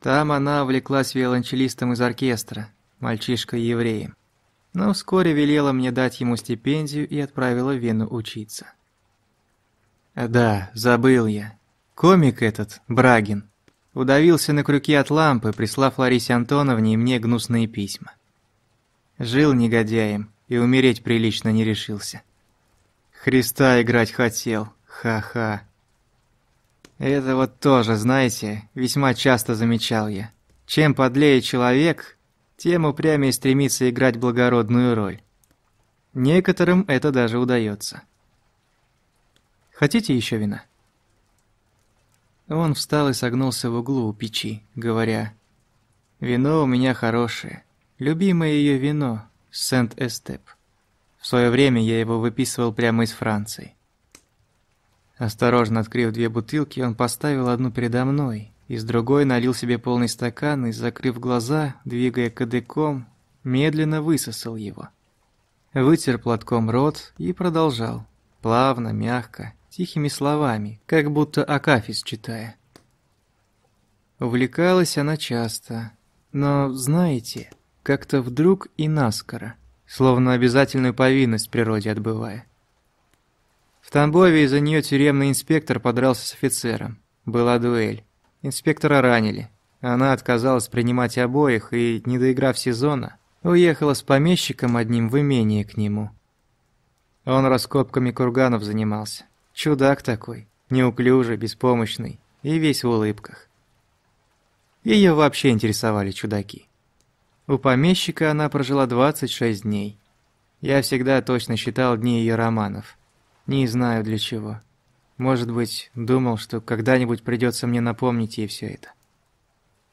Speaker 1: Там она увлеклась виолончелистом из оркестра, мальчишкой-евреем. Но вскоре велела мне дать ему стипендию и отправила в Вену учиться. Да, забыл я. Комик этот, Брагин, удавился на крюке от лампы, прислав Ларисе Антоновне и мне гнусные письма. Жил негодяем и умереть прилично не решился. Христа играть хотел, ха-ха. Это вот тоже, знаете, весьма часто замечал я. Чем подлее человек, тем упрямее стремится играть благородную роль. Некоторым это даже удается. Хотите еще вина? Он встал и согнулся в углу у печи, говоря, «Вино у меня хорошее, любимое ее вино, Сент-Эстеп. В свое время я его выписывал прямо из Франции. Осторожно открыв две бутылки, он поставил одну передо мной, из другой налил себе полный стакан и, закрыв глаза, двигая кадыком, медленно высосал его. Вытер платком рот и продолжал, плавно, мягко, тихими словами, как будто Акафис читая. Увлекалась она часто, но, знаете, как-то вдруг и наскоро, словно обязательную повинность природе отбывая. В Тамбове из-за нее тюремный инспектор подрался с офицером. Была дуэль. Инспектора ранили. Она отказалась принимать обоих и, не доиграв сезона, уехала с помещиком одним в имение к нему. Он раскопками курганов занимался. Чудак такой, неуклюжий, беспомощный и весь в улыбках. Ее вообще интересовали чудаки. У помещика она прожила 26 дней. Я всегда точно считал дни ее романов. Не знаю для чего. Может быть, думал, что когда-нибудь придется мне напомнить ей все это.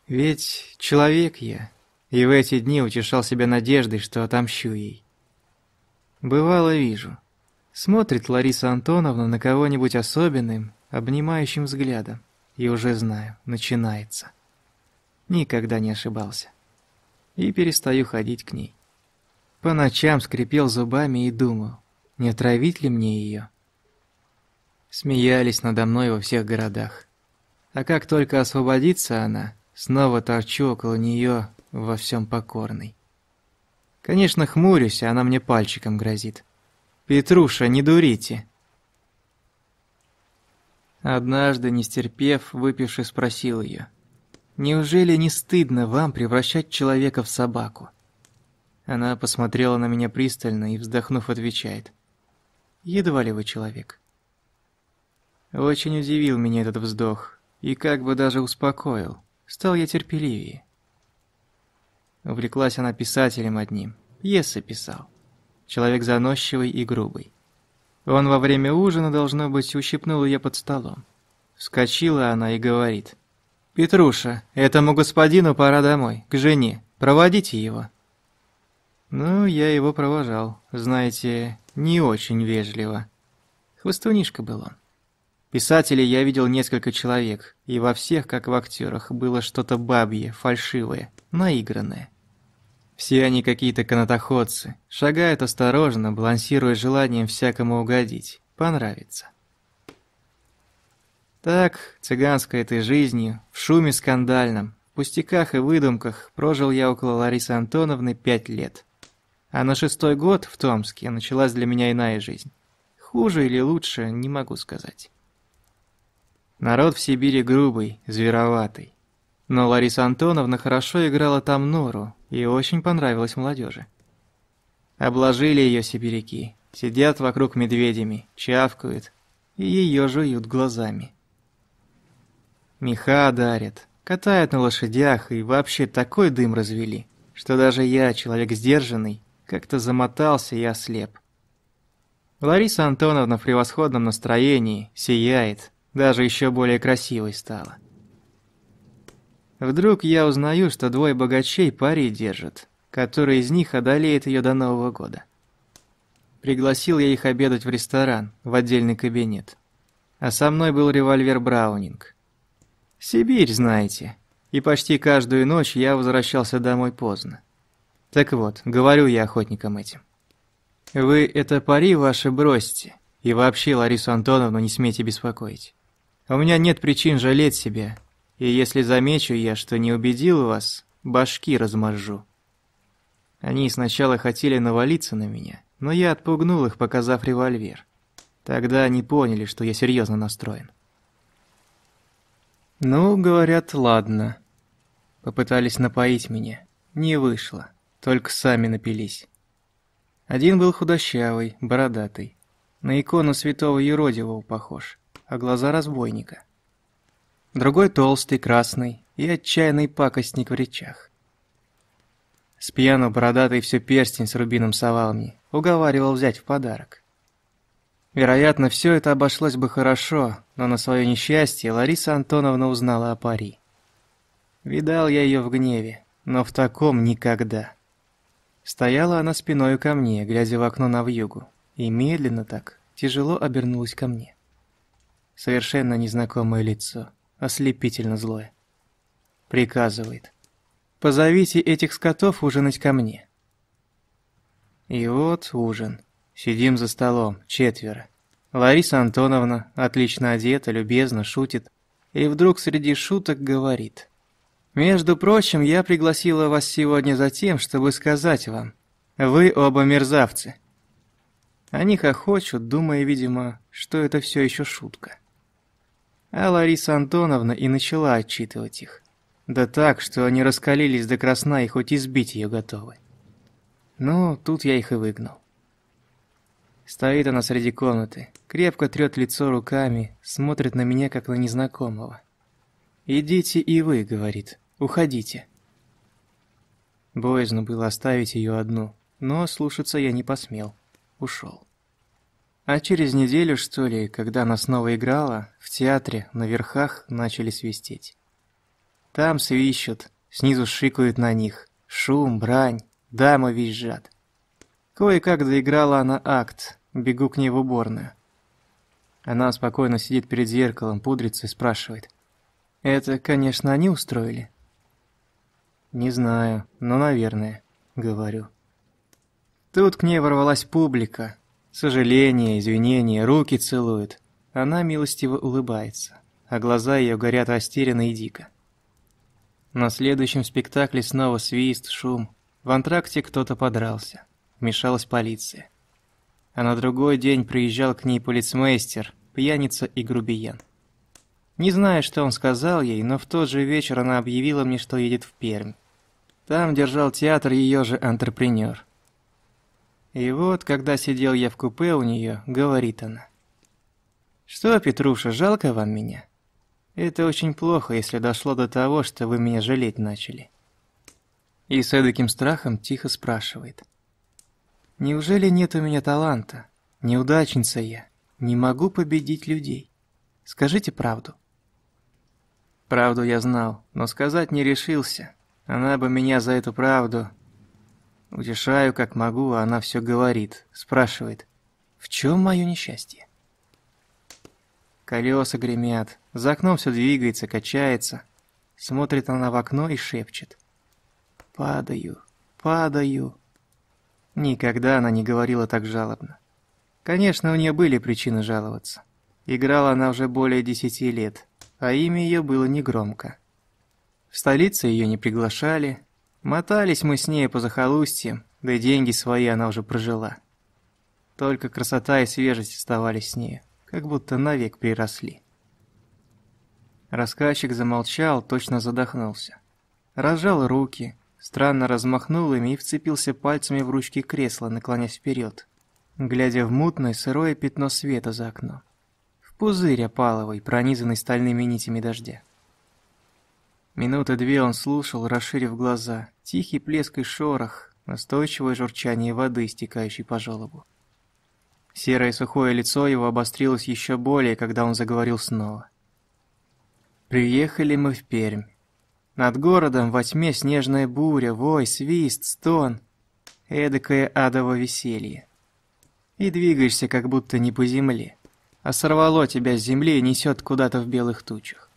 Speaker 1: Ведь человек я, и в эти дни утешал себя надеждой, что отомщу ей. Бывало вижу. Смотрит Лариса Антоновна на кого-нибудь особенным, обнимающим взглядом, и уже знаю, начинается. Никогда не ошибался. И перестаю ходить к ней. По ночам скрипел зубами и думал, не отравить ли мне ее? Смеялись надо мной во всех городах. А как только освободится она, снова торчу около нее во всем покорный. Конечно, хмурюсь, а она мне пальчиком грозит. «Петруша, не дурите!» Однажды, не стерпев, выпивший спросил ее. «Неужели не стыдно вам превращать человека в собаку?» Она посмотрела на меня пристально и, вздохнув, отвечает. Едва ли вы человек. Очень удивил меня этот вздох, и как бы даже успокоил. Стал я терпеливее. Увлеклась она писателем одним, пьесы писал. Человек заносчивый и грубый. Он во время ужина, должно быть, ущипнул ее под столом. Вскочила она и говорит. «Петруша, этому господину пора домой, к жене. Проводите его». Ну, я его провожал, знаете, не очень вежливо. Хвостунишка был он. Писателей я видел несколько человек, и во всех, как в актерах, было что-то бабье, фальшивое, наигранное. Все они какие-то канатоходцы, шагают осторожно, балансируя желанием всякому угодить, понравиться. Так, цыганской этой жизнью, в шуме скандальном, в пустяках и выдумках прожил я около Ларисы Антоновны пять лет. А на шестой год в Томске началась для меня иная жизнь. Хуже или лучше, не могу сказать. Народ в Сибири грубый, звероватый. Но Лариса Антоновна хорошо играла там нору и очень понравилась молодежи. Обложили ее сибиряки, сидят вокруг медведями, чавкают и ее жуют глазами. Меха дарят, катают на лошадях и вообще такой дым развели, что даже я, человек сдержанный, как-то замотался и ослеп. Лариса Антоновна в превосходном настроении, сияет, даже еще более красивой стала. Вдруг я узнаю, что двое богачей пари держат, который из них одолеет ее до Нового года. Пригласил я их обедать в ресторан, в отдельный кабинет. А со мной был револьвер Браунинг. Сибирь, знаете. И почти каждую ночь я возвращался домой поздно. Так вот, говорю я охотникам этим. Вы это пари ваши бросьте, и вообще Ларису Антоновну не смейте беспокоить. У меня нет причин жалеть себя, и если замечу я, что не убедил вас, башки размажу. Они сначала хотели навалиться на меня, но я отпугнул их, показав револьвер. Тогда они поняли, что я серьезно настроен. Ну, говорят, ладно. Попытались напоить меня. Не вышло. Только сами напились. Один был худощавый, бородатый. На икону святого Еродивого похож, а глаза разбойника. Другой толстый, красный и отчаянный пакостник в речах. С пьяну бородатый все перстень с рубином совал мне, уговаривал взять в подарок. Вероятно, все это обошлось бы хорошо, но на свое несчастье Лариса Антоновна узнала о пари. Видал я ее в гневе, но в таком никогда. Стояла она спиной ко мне, глядя в окно на вьюгу, и медленно так, тяжело обернулась ко мне. Совершенно незнакомое лицо, ослепительно злое. Приказывает. «Позовите этих скотов ужинать ко мне». И вот ужин. Сидим за столом, четверо. Лариса Антоновна, отлично одета, любезно, шутит. И вдруг среди шуток говорит. «Между прочим, я пригласила вас сегодня за тем, чтобы сказать вам. Вы оба мерзавцы». Они хохочут, думая, видимо, что это все еще шутка. А Лариса Антоновна и начала отчитывать их. Да так, что они раскалились до красна и хоть избить ее готовы. Ну, тут я их и выгнал. Стоит она среди комнаты, крепко трет лицо руками, смотрит на меня, как на незнакомого. «Идите и вы», — говорит, — «уходите». Боязно было оставить ее одну, но слушаться я не посмел. Ушел. А через неделю, что ли, когда она снова играла, в театре на верхах начали свистеть. Там свищут, снизу шикают на них. Шум, брань, дамы визжат. Кое-как доиграла она акт, бегу к ней в уборную. Она спокойно сидит перед зеркалом, пудрится и спрашивает. «Это, конечно, они устроили?» «Не знаю, но, наверное», — говорю. Тут к ней ворвалась публика. Сожаление, извинения, руки целуют. Она милостиво улыбается, а глаза ее горят растерянно и дико. На следующем спектакле снова свист, шум. В антракте кто-то подрался. Вмешалась полиция. А на другой день приезжал к ней полицмейстер, пьяница и грубиян. Не знаю, что он сказал ей, но в тот же вечер она объявила мне, что едет в Пермь. Там держал театр ее же антрепренер. И вот, когда сидел я в купе у нее, говорит она. «Что, Петруша, жалко вам меня? Это очень плохо, если дошло до того, что вы меня жалеть начали». И с эдаким страхом тихо спрашивает. Неужели нет у меня таланта? Неудачница я. Не могу победить людей. Скажите правду. Правду я знал, но сказать не решился. Она бы меня за эту правду... Утешаю, как могу, а она все говорит, спрашивает. В чем мое несчастье? Колеса гремят, за окном все двигается, качается. Смотрит она в окно и шепчет. Падаю, падаю. Никогда она не говорила так жалобно. Конечно, у нее были причины жаловаться. Играла она уже более десяти лет, а имя ее было негромко. В столице ее не приглашали, мотались мы с ней по захолустьям, да и деньги свои она уже прожила. Только красота и свежесть оставались с ней, как будто навек приросли. Рассказчик замолчал, точно задохнулся. Разжал руки, Странно размахнул ими и вцепился пальцами в ручки кресла, наклонясь вперед, глядя в мутное сырое пятно света за окном. Пузырь опаловый, пронизанный стальными нитями дождя. Минуты две он слушал, расширив глаза, тихий плеск и шорох, настойчивое журчание воды, стекающей по желобу. Серое сухое лицо его обострилось еще более, когда он заговорил снова. Приехали мы в Пермь. Над городом во тьме снежная буря, вой, свист, стон. Эдакое адово веселье. И двигаешься, как будто не по земле, а сорвало тебя с земли и несет куда-то в белых тучах.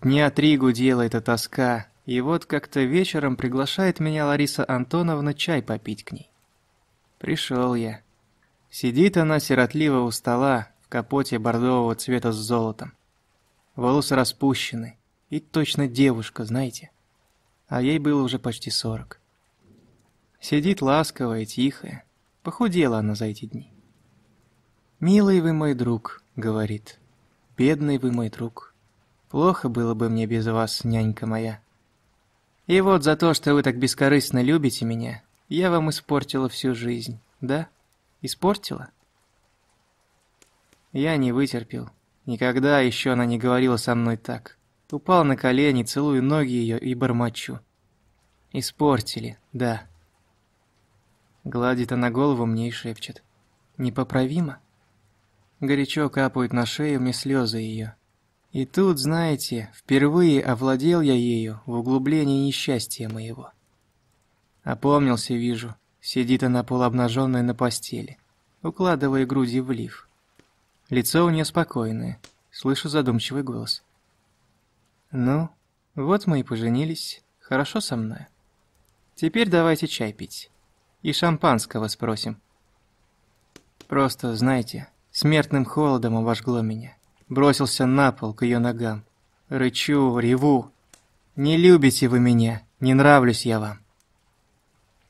Speaker 1: Дня три гудела эта тоска, и вот как-то вечером приглашает меня Лариса Антоновна чай попить к ней. Пришел я. Сидит она сиротливо у стола, в капоте бордового цвета с золотом. Волосы распущены, и точно девушка, знаете. А ей было уже почти сорок. Сидит ласковая, тихая. Похудела она за эти дни. «Милый вы мой друг», — говорит. «Бедный вы мой друг. Плохо было бы мне без вас, нянька моя. И вот за то, что вы так бескорыстно любите меня, я вам испортила всю жизнь, да?» Испортила? Я не вытерпел. Никогда еще она не говорила со мной так. Упал на колени, целую ноги ее и бормочу. Испортили, да. Гладит она голову мне и шепчет. Непоправимо? Горячо капают на шею мне слезы ее. И тут, знаете, впервые овладел я ею в углублении несчастья моего. Опомнился, вижу, Сидит она полуобнаженная на постели, укладывая груди в лиф. Лицо у нее спокойное, слышу задумчивый голос. «Ну, вот мы и поженились, хорошо со мной. Теперь давайте чай пить. И шампанского спросим». Просто, знаете, смертным холодом обожгло меня. Бросился на пол к ее ногам. Рычу, реву. «Не любите вы меня, не нравлюсь я вам».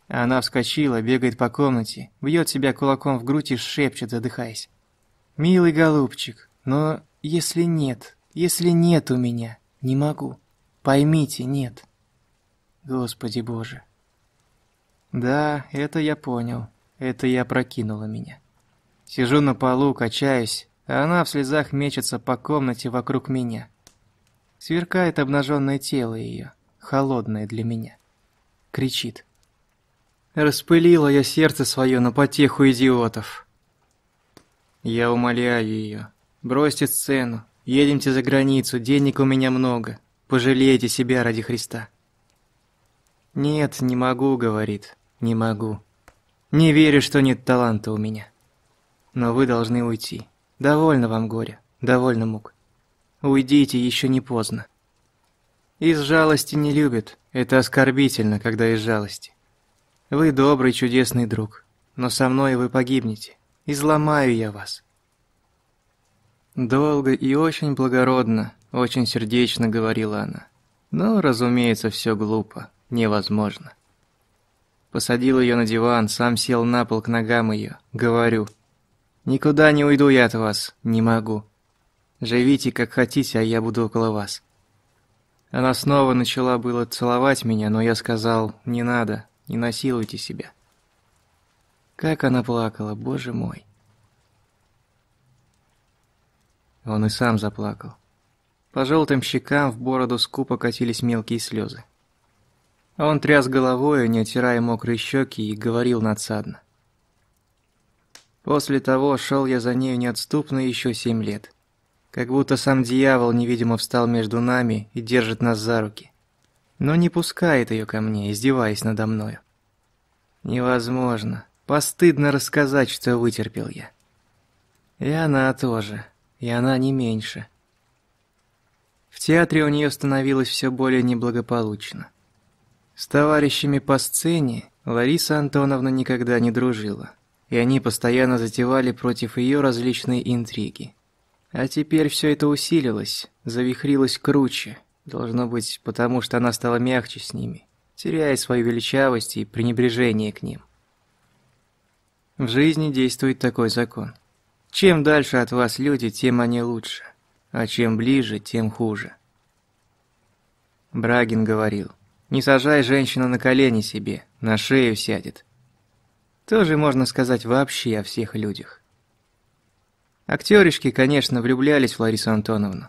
Speaker 1: Она вскочила, бегает по комнате, бьет себя кулаком в грудь и шепчет, задыхаясь. «Милый голубчик, но если нет, если нет у меня, не могу. Поймите, нет». Господи Боже. Да, это я понял. Это я прокинула меня. Сижу на полу, качаюсь, а она в слезах мечется по комнате вокруг меня. Сверкает обнаженное тело ее, холодное для меня. Кричит. Распылила я сердце свое на потеху идиотов. Я умоляю ее. Бросьте сцену. Едемте за границу, денег у меня много. Пожалейте себя ради Христа. Нет, не могу, говорит. Не могу. Не верю, что нет таланта у меня. Но вы должны уйти. Довольно вам горя, довольно мук. Уйдите, еще не поздно. Из жалости не любят. Это оскорбительно, когда из жалости. Вы добрый, чудесный друг, но со мной вы погибнете. Изломаю я вас. Долго и очень благородно, очень сердечно говорила она. Но, разумеется, все глупо, невозможно. Посадил ее на диван, сам сел на пол к ногам ее. Говорю, никуда не уйду я от вас, не могу. Живите как хотите, а я буду около вас. Она снова начала было целовать меня, но я сказал, не надо, не насилуйте себя. Как она плакала, боже мой. Он и сам заплакал. По желтым щекам в бороду скупо катились мелкие слезы. Он тряс головой, не отирая мокрые щеки, и говорил надсадно. После того шел я за нею неотступно еще семь лет. Как будто сам дьявол невидимо встал между нами и держит нас за руки но не пускает ее ко мне, издеваясь надо мною. Невозможно, постыдно рассказать, что вытерпел я. И она тоже, и она не меньше. В театре у нее становилось все более неблагополучно. С товарищами по сцене Лариса Антоновна никогда не дружила, и они постоянно затевали против ее различные интриги. А теперь все это усилилось, завихрилось круче, Должно быть, потому что она стала мягче с ними, теряя свою величавость и пренебрежение к ним. В жизни действует такой закон. Чем дальше от вас люди, тем они лучше, а чем ближе, тем хуже. Брагин говорил, не сажай женщину на колени себе, на шею сядет. Тоже можно сказать вообще о всех людях. Актеришки, конечно, влюблялись в Ларису Антоновну,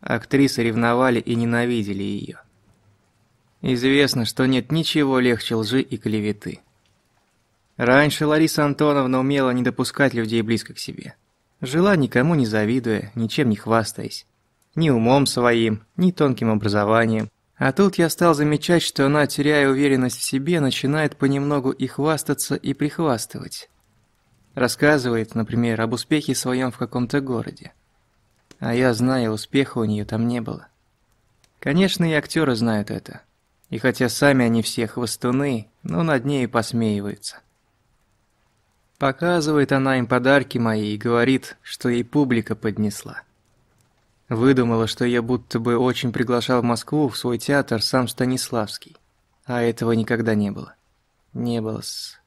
Speaker 1: Актрисы ревновали и ненавидели ее. Известно, что нет ничего легче лжи и клеветы. Раньше Лариса Антоновна умела не допускать людей близко к себе. Жила никому не завидуя, ничем не хвастаясь. Ни умом своим, ни тонким образованием. А тут я стал замечать, что она, теряя уверенность в себе, начинает понемногу и хвастаться, и прихвастывать. Рассказывает, например, об успехе своем в каком-то городе. А я знаю, успеха у нее там не было. Конечно, и актеры знают это. И хотя сами они все хвостуны, но над ней посмеиваются. Показывает она им подарки мои и говорит, что ей публика поднесла. Выдумала, что я будто бы очень приглашал в Москву в свой театр сам Станиславский. А этого никогда не было. Не было-с.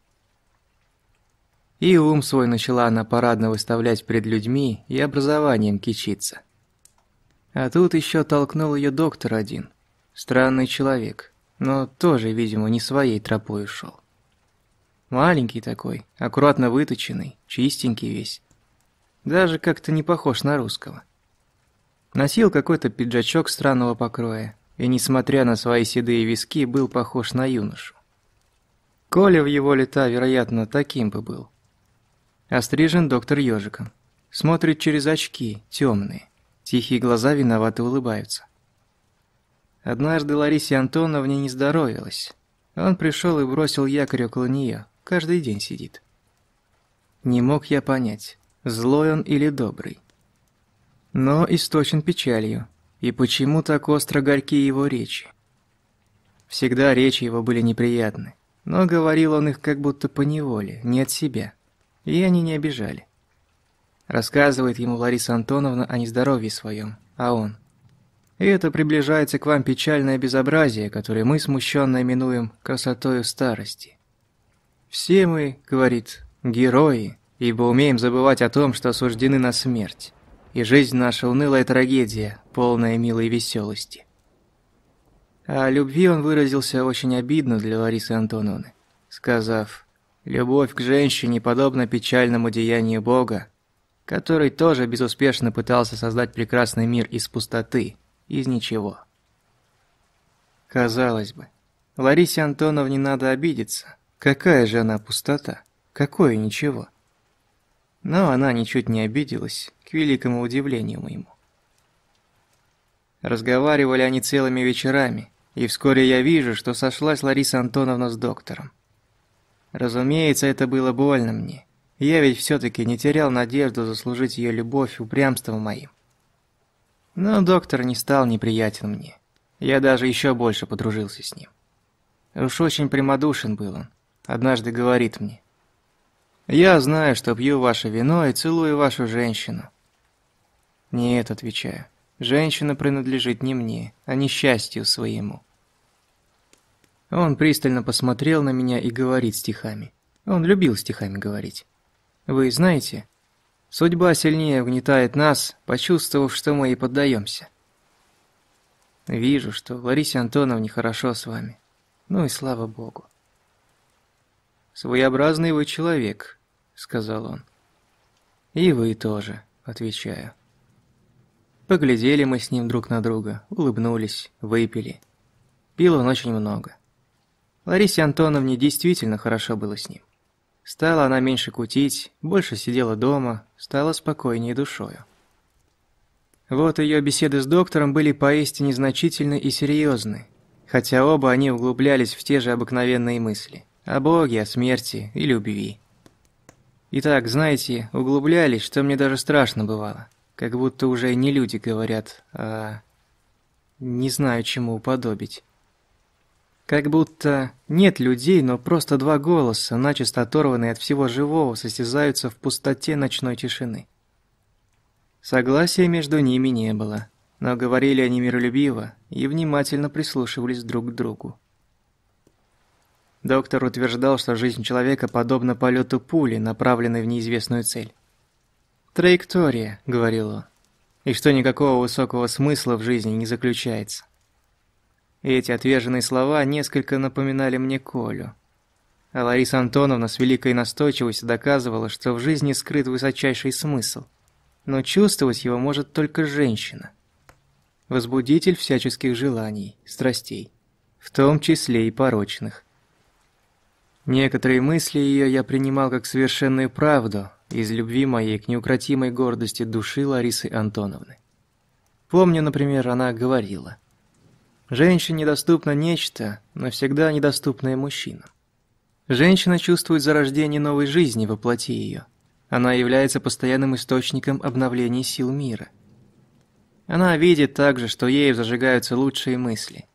Speaker 1: И ум свой начала она парадно выставлять перед людьми и образованием кичиться. А тут еще толкнул ее доктор один. Странный человек, но тоже, видимо, не своей тропой ушел. Маленький такой, аккуратно выточенный, чистенький весь. Даже как-то не похож на русского. Носил какой-то пиджачок странного покроя, и, несмотря на свои седые виски, был похож на юношу. Коля в его лета, вероятно, таким бы был. Острижен доктор ежиком. Смотрит через очки, темные. Тихие глаза виновато улыбаются. Однажды Ларисе Антоновне не здоровилось. Он пришел и бросил якорь около нее. Каждый день сидит. Не мог я понять, злой он или добрый. Но источен печалью. И почему так остро горькие его речи? Всегда речи его были неприятны. Но говорил он их как будто по неволе, не от себя и они не обижали. Рассказывает ему Лариса Антоновна о нездоровье своем, а он. И это приближается к вам печальное безобразие, которое мы смущенно именуем красотою старости. Все мы, говорит, герои, ибо умеем забывать о том, что осуждены на смерть, и жизнь наша унылая трагедия, полная милой веселости. А о любви он выразился очень обидно для Ларисы Антоновны, сказав Любовь к женщине подобна печальному деянию Бога, который тоже безуспешно пытался создать прекрасный мир из пустоты, из ничего. Казалось бы, Ларисе Антоновне надо обидеться. Какая же она пустота? Какое ничего? Но она ничуть не обиделась, к великому удивлению моему. Разговаривали они целыми вечерами, и вскоре я вижу, что сошлась Лариса Антоновна с доктором. Разумеется, это было больно мне. Я ведь все-таки не терял надежду заслужить ее любовь упрямством моим. Но доктор не стал неприятен мне. Я даже еще больше подружился с ним. Уж очень прямодушен был он. Однажды говорит мне. «Я знаю, что пью ваше вино и целую вашу женщину». «Нет», — отвечаю, — «женщина принадлежит не мне, а несчастью своему». Он пристально посмотрел на меня и говорит стихами. Он любил стихами говорить. Вы знаете, судьба сильнее угнетает нас, почувствовав, что мы ей поддаемся. Вижу, что Ларисе Антоновне хорошо с вами. Ну и слава богу. «Своеобразный вы человек», — сказал он. «И вы тоже», — отвечаю. Поглядели мы с ним друг на друга, улыбнулись, выпили. Пил он очень много. Ларисе Антоновне действительно хорошо было с ним. Стала она меньше кутить, больше сидела дома, стала спокойнее душою. Вот ее беседы с доктором были поистине значительны и серьезны, хотя оба они углублялись в те же обыкновенные мысли о Боге, о смерти и любви. И так, знаете, углублялись, что мне даже страшно бывало, как будто уже не люди говорят, а... не знаю, чему уподобить. Как будто нет людей, но просто два голоса, начисто оторванные от всего живого, состязаются в пустоте ночной тишины. Согласия между ними не было, но говорили они миролюбиво и внимательно прислушивались друг к другу. Доктор утверждал, что жизнь человека подобна полету пули, направленной в неизвестную цель. «Траектория», — говорил он, — «и что никакого высокого смысла в жизни не заключается». Эти отверженные слова несколько напоминали мне Колю. А Лариса Антоновна с великой настойчивостью доказывала, что в жизни скрыт высочайший смысл. Но чувствовать его может только женщина. Возбудитель всяческих желаний, страстей, в том числе и порочных. Некоторые мысли ее я принимал как совершенную правду из любви моей к неукротимой гордости души Ларисы Антоновны. Помню, например, она говорила, «Женщине доступно нечто, навсегда недоступное мужчинам. Женщина чувствует зарождение новой жизни во плоти ее. Она является постоянным источником обновления сил мира. Она видит также, что ею зажигаются лучшие мысли.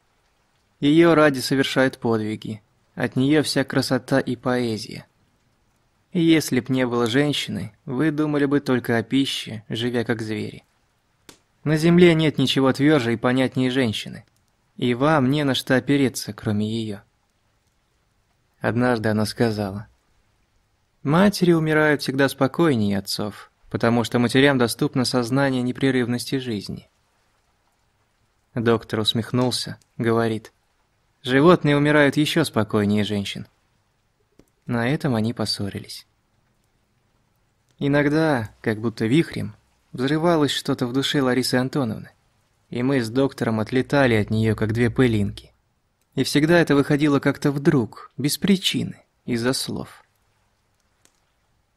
Speaker 1: Ее ради совершают подвиги, от нее вся красота и поэзия. Если б не было женщины, вы думали бы только о пище, живя как звери. На земле нет ничего тверже и понятнее женщины, и вам не на что опереться, кроме ее. Однажды она сказала, «Матери умирают всегда спокойнее отцов, потому что матерям доступно сознание непрерывности жизни». Доктор усмехнулся, говорит, Животные умирают еще спокойнее женщин. На этом они поссорились. Иногда, как будто вихрем, взрывалось что-то в душе Ларисы Антоновны, и мы с доктором отлетали от нее, как две пылинки. И всегда это выходило как-то вдруг, без причины, из-за слов.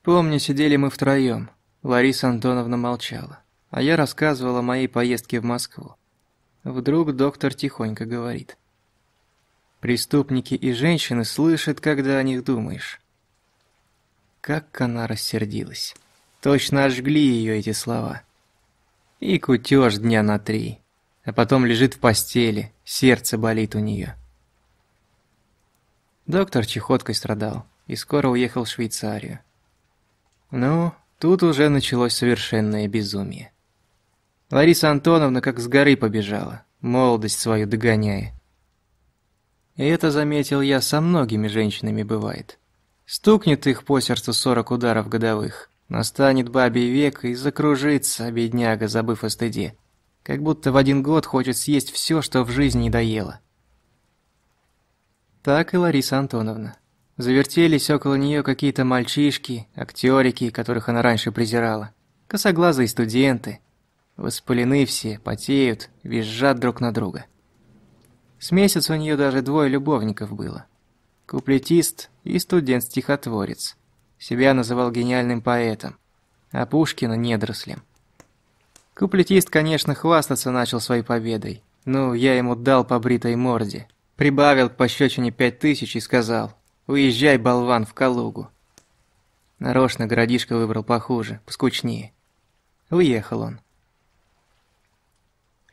Speaker 1: Помню, сидели мы втроем. Лариса Антоновна молчала, а я рассказывала о моей поездке в Москву. Вдруг доктор тихонько говорит – Преступники и женщины слышат, когда о них думаешь. Как она рассердилась. Точно ожгли ее эти слова. И кутеж дня на три. А потом лежит в постели, сердце болит у нее. Доктор чехоткой страдал и скоро уехал в Швейцарию. Ну, тут уже началось совершенное безумие. Лариса Антоновна как с горы побежала, молодость свою догоняя. И это, заметил я, со многими женщинами бывает. Стукнет их по сердцу сорок ударов годовых. Настанет бабий век и закружится, бедняга, забыв о стыде. Как будто в один год хочет съесть все, что в жизни не доела. Так и Лариса Антоновна. Завертелись около нее какие-то мальчишки, актерики, которых она раньше презирала. Косоглазые студенты. Воспалены все, потеют, визжат друг на друга. С месяц у нее даже двое любовников было. Куплетист и студент-стихотворец. Себя называл гениальным поэтом, а Пушкина – недорослем. Куплетист, конечно, хвастаться начал своей победой. Ну, я ему дал по бритой морде. Прибавил к пощечине пять тысяч и сказал «Уезжай, болван, в Калугу». Нарочно городишко выбрал похуже, поскучнее. Уехал он.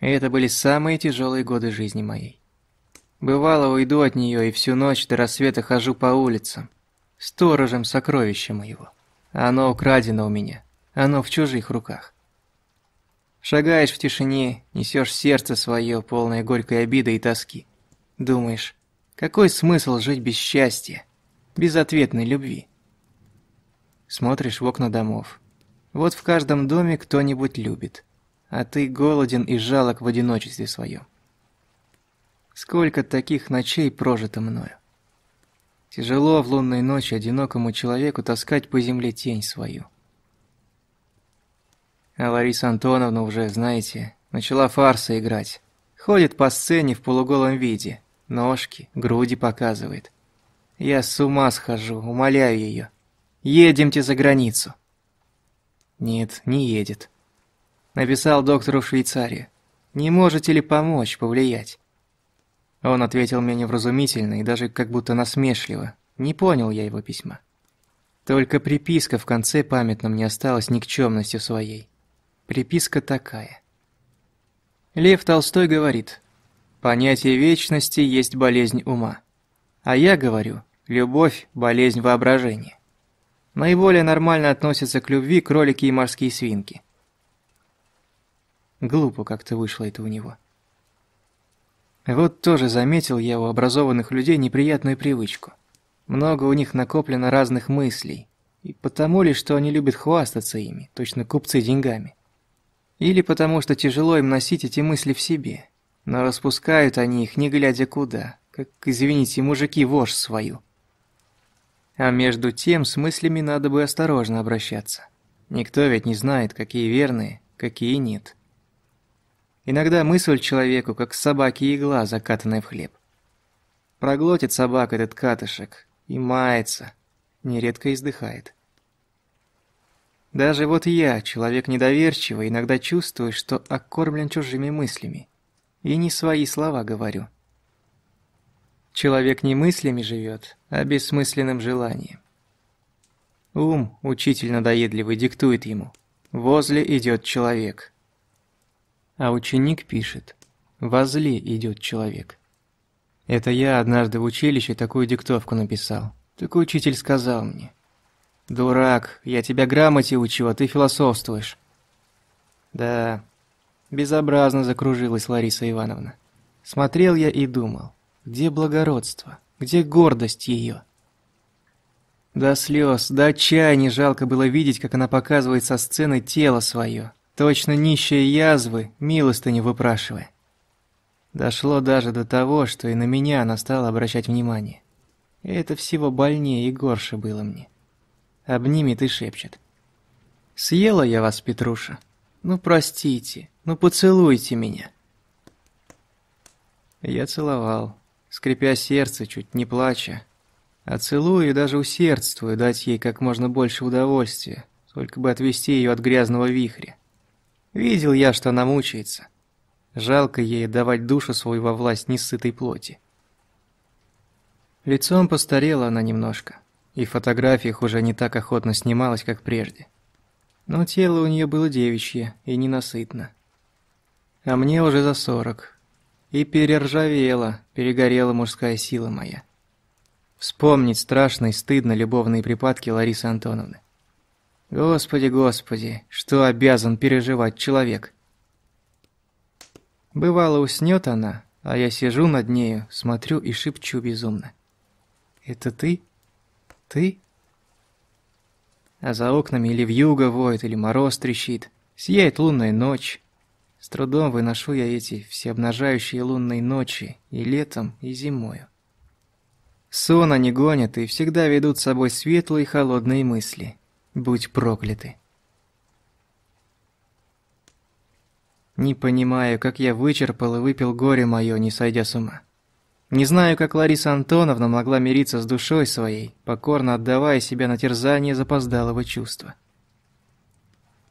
Speaker 1: И это были самые тяжелые годы жизни моей. Бывало, уйду от нее и всю ночь до рассвета хожу по улицам. Сторожем сокровища моего. Оно украдено у меня. Оно в чужих руках. Шагаешь в тишине, несешь сердце свое, полное горькой обиды и тоски. Думаешь, какой смысл жить без счастья, без ответной любви? Смотришь в окна домов. Вот в каждом доме кто-нибудь любит, а ты голоден и жалок в одиночестве своем. Сколько таких ночей прожито мною. Тяжело в лунной ночи одинокому человеку таскать по земле тень свою. А Лариса Антоновна уже, знаете, начала фарсы играть. Ходит по сцене в полуголом виде, ножки, груди показывает. Я с ума схожу, умоляю ее. Едемте за границу. Нет, не едет. Написал доктору в Швейцарию. Не можете ли помочь, повлиять? Он ответил мне невразумительно и даже как будто насмешливо. Не понял я его письма. Только приписка в конце памятно мне осталась никчемностью своей. Приписка такая. Лев Толстой говорит, «Понятие вечности есть болезнь ума». А я говорю, любовь – болезнь воображения. Наиболее нормально относятся к любви кролики и морские свинки. Глупо как-то вышло это у него. Вот тоже заметил я у образованных людей неприятную привычку. Много у них накоплено разных мыслей, и потому ли, что они любят хвастаться ими, точно купцы деньгами. Или потому, что тяжело им носить эти мысли в себе, но распускают они их, не глядя куда, как, извините, мужики вошь свою. А между тем с мыслями надо бы осторожно обращаться. Никто ведь не знает, какие верные, какие нет. Иногда мысль человеку, как собаке игла, закатанная в хлеб. Проглотит собака этот катышек, и мается, нередко издыхает. Даже вот я, человек недоверчивый, иногда чувствую, что окормлен чужими мыслями. И не свои слова говорю. Человек не мыслями живет, а бессмысленным желанием. Ум, учитель надоедливый, диктует ему. Возле идет человек. А ученик пишет. Возле идет человек. Это я однажды в училище такую диктовку написал. Так учитель сказал мне. «Дурак, я тебя грамоте учу, а ты философствуешь». Да, безобразно закружилась Лариса Ивановна. Смотрел я и думал, где благородство, где гордость ее? До слез, до отчаяния жалко было видеть, как она показывает со сцены тело свое, точно нищие язвы, милостыни выпрашивая. Дошло даже до того, что и на меня она стала обращать внимание. И это всего больнее и горше было мне. Обнимет и шепчет. «Съела я вас, Петруша. Ну, простите, ну, поцелуйте меня». Я целовал, скрипя сердце, чуть не плача. А целую и даже усердствую дать ей как можно больше удовольствия, только бы отвести ее от грязного вихря. Видел я, что она мучается. Жалко ей давать душу свою во власть несытой плоти. Лицом постарела она немножко, и в фотографиях уже не так охотно снималась, как прежде. Но тело у нее было девичье и ненасытно. А мне уже за сорок. И перержавела, перегорела мужская сила моя. Вспомнить страшно и стыдно любовные припадки Ларисы Антоновны. Господи, господи, что обязан переживать человек? Бывало, уснет она, а я сижу над нею, смотрю и шепчу безумно. «Это ты? Ты?» А за окнами или вьюга воет, или мороз трещит, сияет лунная ночь. С трудом выношу я эти всеобнажающие лунные ночи и летом, и зимою. Сон они гонят и всегда ведут с собой светлые холодные мысли. Будь прокляты. Не понимаю, как я вычерпал и выпил горе мое, не сойдя с ума. Не знаю, как Лариса Антоновна могла мириться с душой своей, покорно отдавая себя на терзание запоздалого чувства.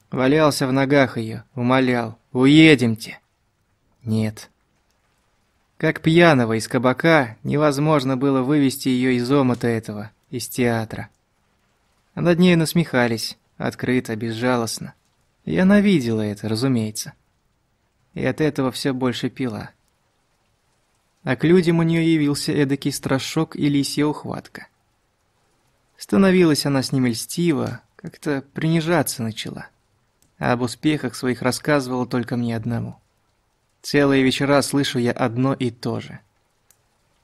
Speaker 1: Валялся в ногах ее, умолял «Уедемте!» Нет. Как пьяного из кабака невозможно было вывести ее из омута этого, из театра. Над ней насмехались, открыто, безжалостно. И она видела это, разумеется и от этого все больше пила. А к людям у нее явился эдакий страшок и лисья ухватка. Становилась она с ним льстива, как-то принижаться начала. А об успехах своих рассказывала только мне одному. Целые вечера слышу я одно и то же.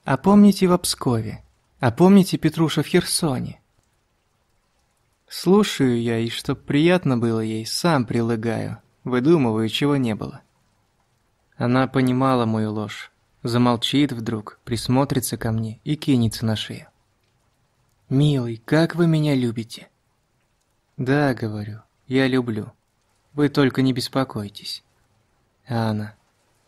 Speaker 1: А помните в Пскове? А помните Петруша в Херсоне? Слушаю я, и чтоб приятно было ей, сам прилагаю, выдумываю, чего не было. Она понимала мою ложь. Замолчит вдруг, присмотрится ко мне и кинется на шею. «Милый, как вы меня любите?» «Да, — говорю, — я люблю. Вы только не беспокойтесь». А она.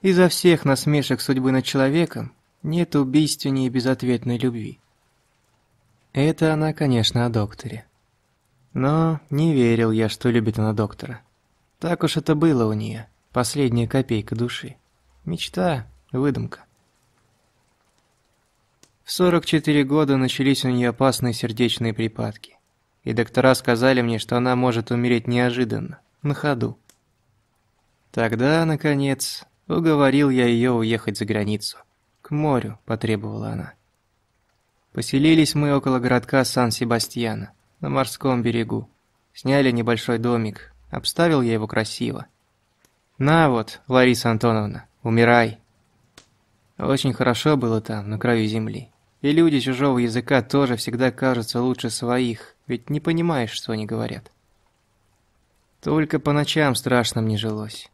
Speaker 1: «Изо всех насмешек судьбы над человеком нет убийственнее безответной любви». Это она, конечно, о докторе. Но не верил я, что любит она доктора. Так уж это было у нее, последняя копейка души. Мечта, выдумка. В 44 года начались у нее опасные сердечные припадки. И доктора сказали мне, что она может умереть неожиданно, на ходу. Тогда, наконец, уговорил я ее уехать за границу. К морю, потребовала она. Поселились мы около городка Сан-Себастьяна, на морском берегу. Сняли небольшой домик, обставил я его красиво. На вот, Лариса Антоновна, Умирай. Очень хорошо было там, на краю земли. И люди чужого языка тоже всегда кажутся лучше своих, ведь не понимаешь, что они говорят. Только по ночам страшно мне жилось.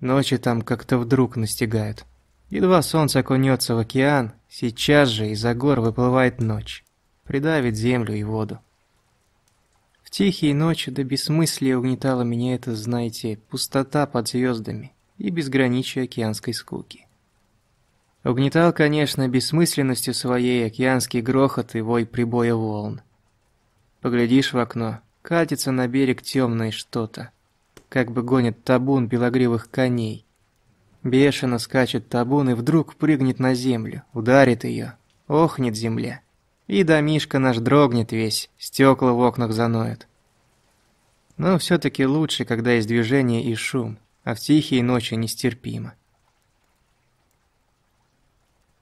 Speaker 1: Ночи там как-то вдруг настигают. Едва солнце окунется в океан, сейчас же из-за гор выплывает ночь, придавит землю и воду. Тихие ночи до бессмыслия угнетала меня эта, знаете, пустота под звездами и безграничие океанской скуки. Угнетал, конечно, бессмысленностью своей океанский грохот и вой прибоя волн. Поглядишь в окно, катится на берег темное что-то, как бы гонит табун белогривых коней. Бешено скачет табун и вдруг прыгнет на землю, ударит ее, охнет земля. И домишка наш дрогнет весь, стекла в окнах заноют. Но все-таки лучше, когда есть движение и шум, а в тихие ночи нестерпимо.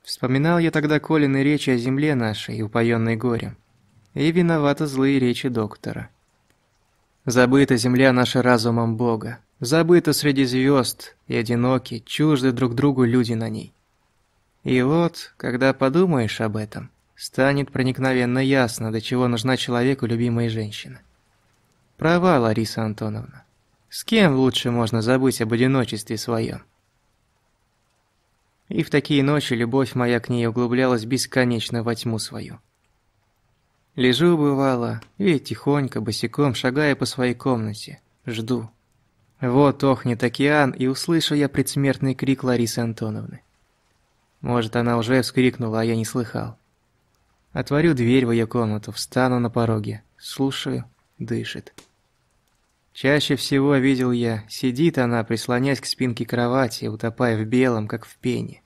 Speaker 1: Вспоминал я тогда Колины речи о земле нашей, упоенной горем. И виноваты злые речи доктора. Забыта земля наша разумом Бога. Забыта среди звезд, и одиноки, чужды друг другу люди на ней. И вот, когда подумаешь об этом, станет проникновенно ясно, до чего нужна человеку любимая женщина. Права, Лариса Антоновна. С кем лучше можно забыть об одиночестве своем? И в такие ночи любовь моя к ней углублялась бесконечно во тьму свою. Лежу, бывало, и тихонько, босиком, шагая по своей комнате, жду. Вот охнет океан, и услышу я предсмертный крик Ларисы Антоновны. Может, она уже вскрикнула, а я не слыхал. Отворю дверь в ее комнату, встану на пороге, слушаю, дышит. Чаще всего видел я, сидит она, прислонясь к спинке кровати, утопая в белом, как в пене.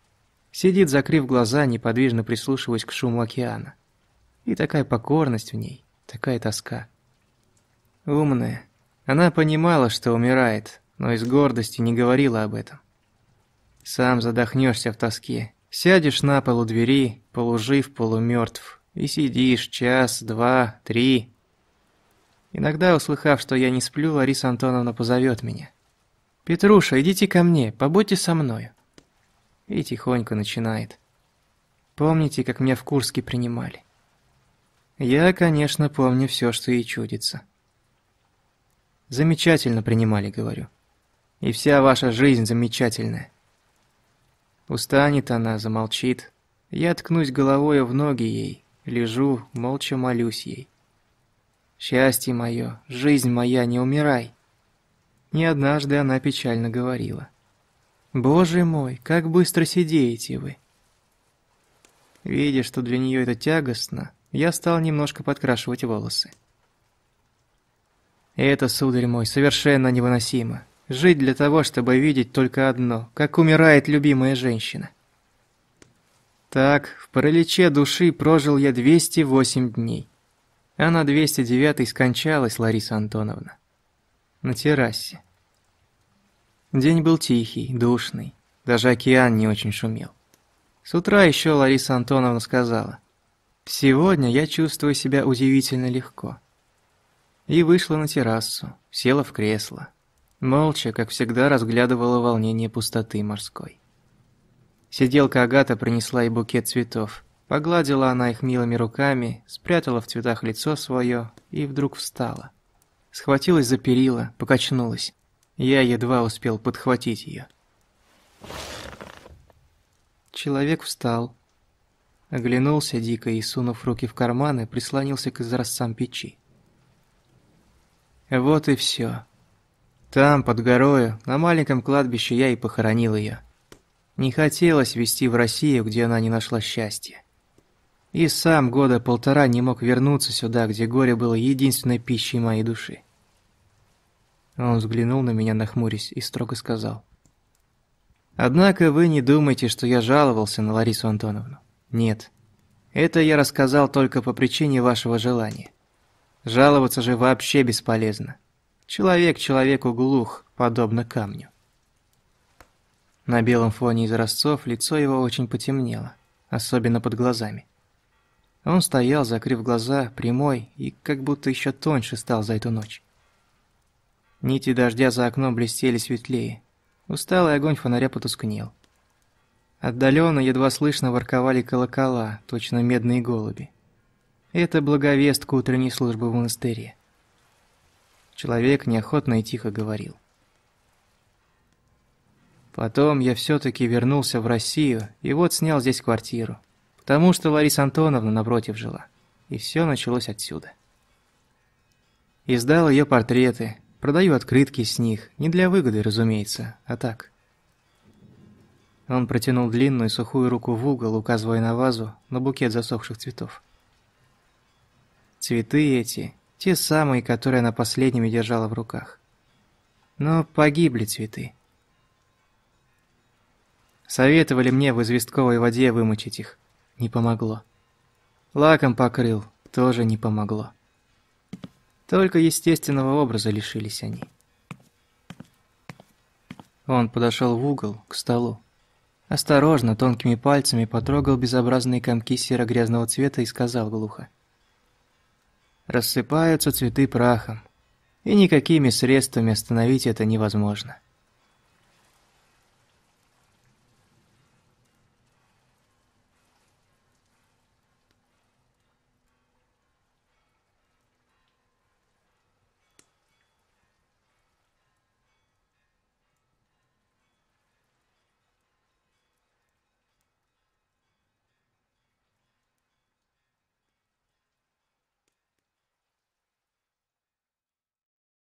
Speaker 1: Сидит, закрыв глаза, неподвижно прислушиваясь к шуму океана. И такая покорность в ней, такая тоска. Умная. Она понимала, что умирает, но из гордости не говорила об этом. Сам задохнешься в тоске. Сядешь на полу двери, полужив, полумертв, и сидишь час, два, три. Иногда, услыхав, что я не сплю, Лариса Антоновна позовет меня. «Петруша, идите ко мне, побудьте со мною» и тихонько начинает. Помните, как меня в Курске принимали? Я, конечно, помню все, что ей чудится. Замечательно принимали, говорю. И вся ваша жизнь замечательная. Устанет она, замолчит. Я ткнусь головой в ноги ей, лежу, молча молюсь ей. Счастье мое, жизнь моя, не умирай. Не однажды она печально говорила. Боже мой, как быстро сидеете вы. Видя, что для нее это тягостно, я стал немножко подкрашивать волосы. Это, сударь мой, совершенно невыносимо. Жить для того, чтобы видеть только одно, как умирает любимая женщина. Так, в параличе души прожил я 208 дней. А на 209 скончалась Лариса Антоновна. На террасе. День был тихий, душный, даже океан не очень шумел. С утра еще Лариса Антоновна сказала, «Сегодня я чувствую себя удивительно легко». И вышла на террасу, села в кресло. Молча, как всегда, разглядывала волнение пустоты морской. Сиделка Агата принесла ей букет цветов. Погладила она их милыми руками, спрятала в цветах лицо свое и вдруг встала. Схватилась за перила, покачнулась. Я едва успел подхватить ее. Человек встал. Оглянулся дико и, сунув руки в карманы, прислонился к изразцам печи. Вот и все. Там, под горою, на маленьком кладбище я и похоронил ее. Не хотелось везти в Россию, где она не нашла счастья. И сам года полтора не мог вернуться сюда, где горе было единственной пищей моей души. Он взглянул на меня, нахмурясь, и строго сказал. «Однако вы не думайте, что я жаловался на Ларису Антоновну. Нет. Это я рассказал только по причине вашего желания. Жаловаться же вообще бесполезно. Человек человеку глух, подобно камню». На белом фоне из изразцов лицо его очень потемнело, особенно под глазами. Он стоял, закрыв глаза, прямой и как будто еще тоньше стал за эту ночь. Нити дождя за окном блестели светлее. Усталый огонь фонаря потускнел. Отдаленно едва слышно ворковали колокола, точно медные голуби. Это благовестка утренней службы в монастыре. Человек неохотно и тихо говорил. Потом я все-таки вернулся в Россию и вот снял здесь квартиру, потому что Лариса Антоновна напротив жила. И все началось отсюда. Издал ее портреты, Продаю открытки с них, не для выгоды, разумеется, а так. Он протянул длинную сухую руку в угол, указывая на вазу, на букет засохших цветов. Цветы эти, те самые, которые она последними держала в руках. Но погибли цветы. Советовали мне в известковой воде вымочить их. Не помогло. Лаком покрыл, тоже не помогло. Только естественного образа лишились они. Он подошел в угол, к столу. Осторожно, тонкими пальцами потрогал безобразные комки серо-грязного цвета и сказал глухо. «Рассыпаются цветы прахом, и никакими средствами остановить это невозможно».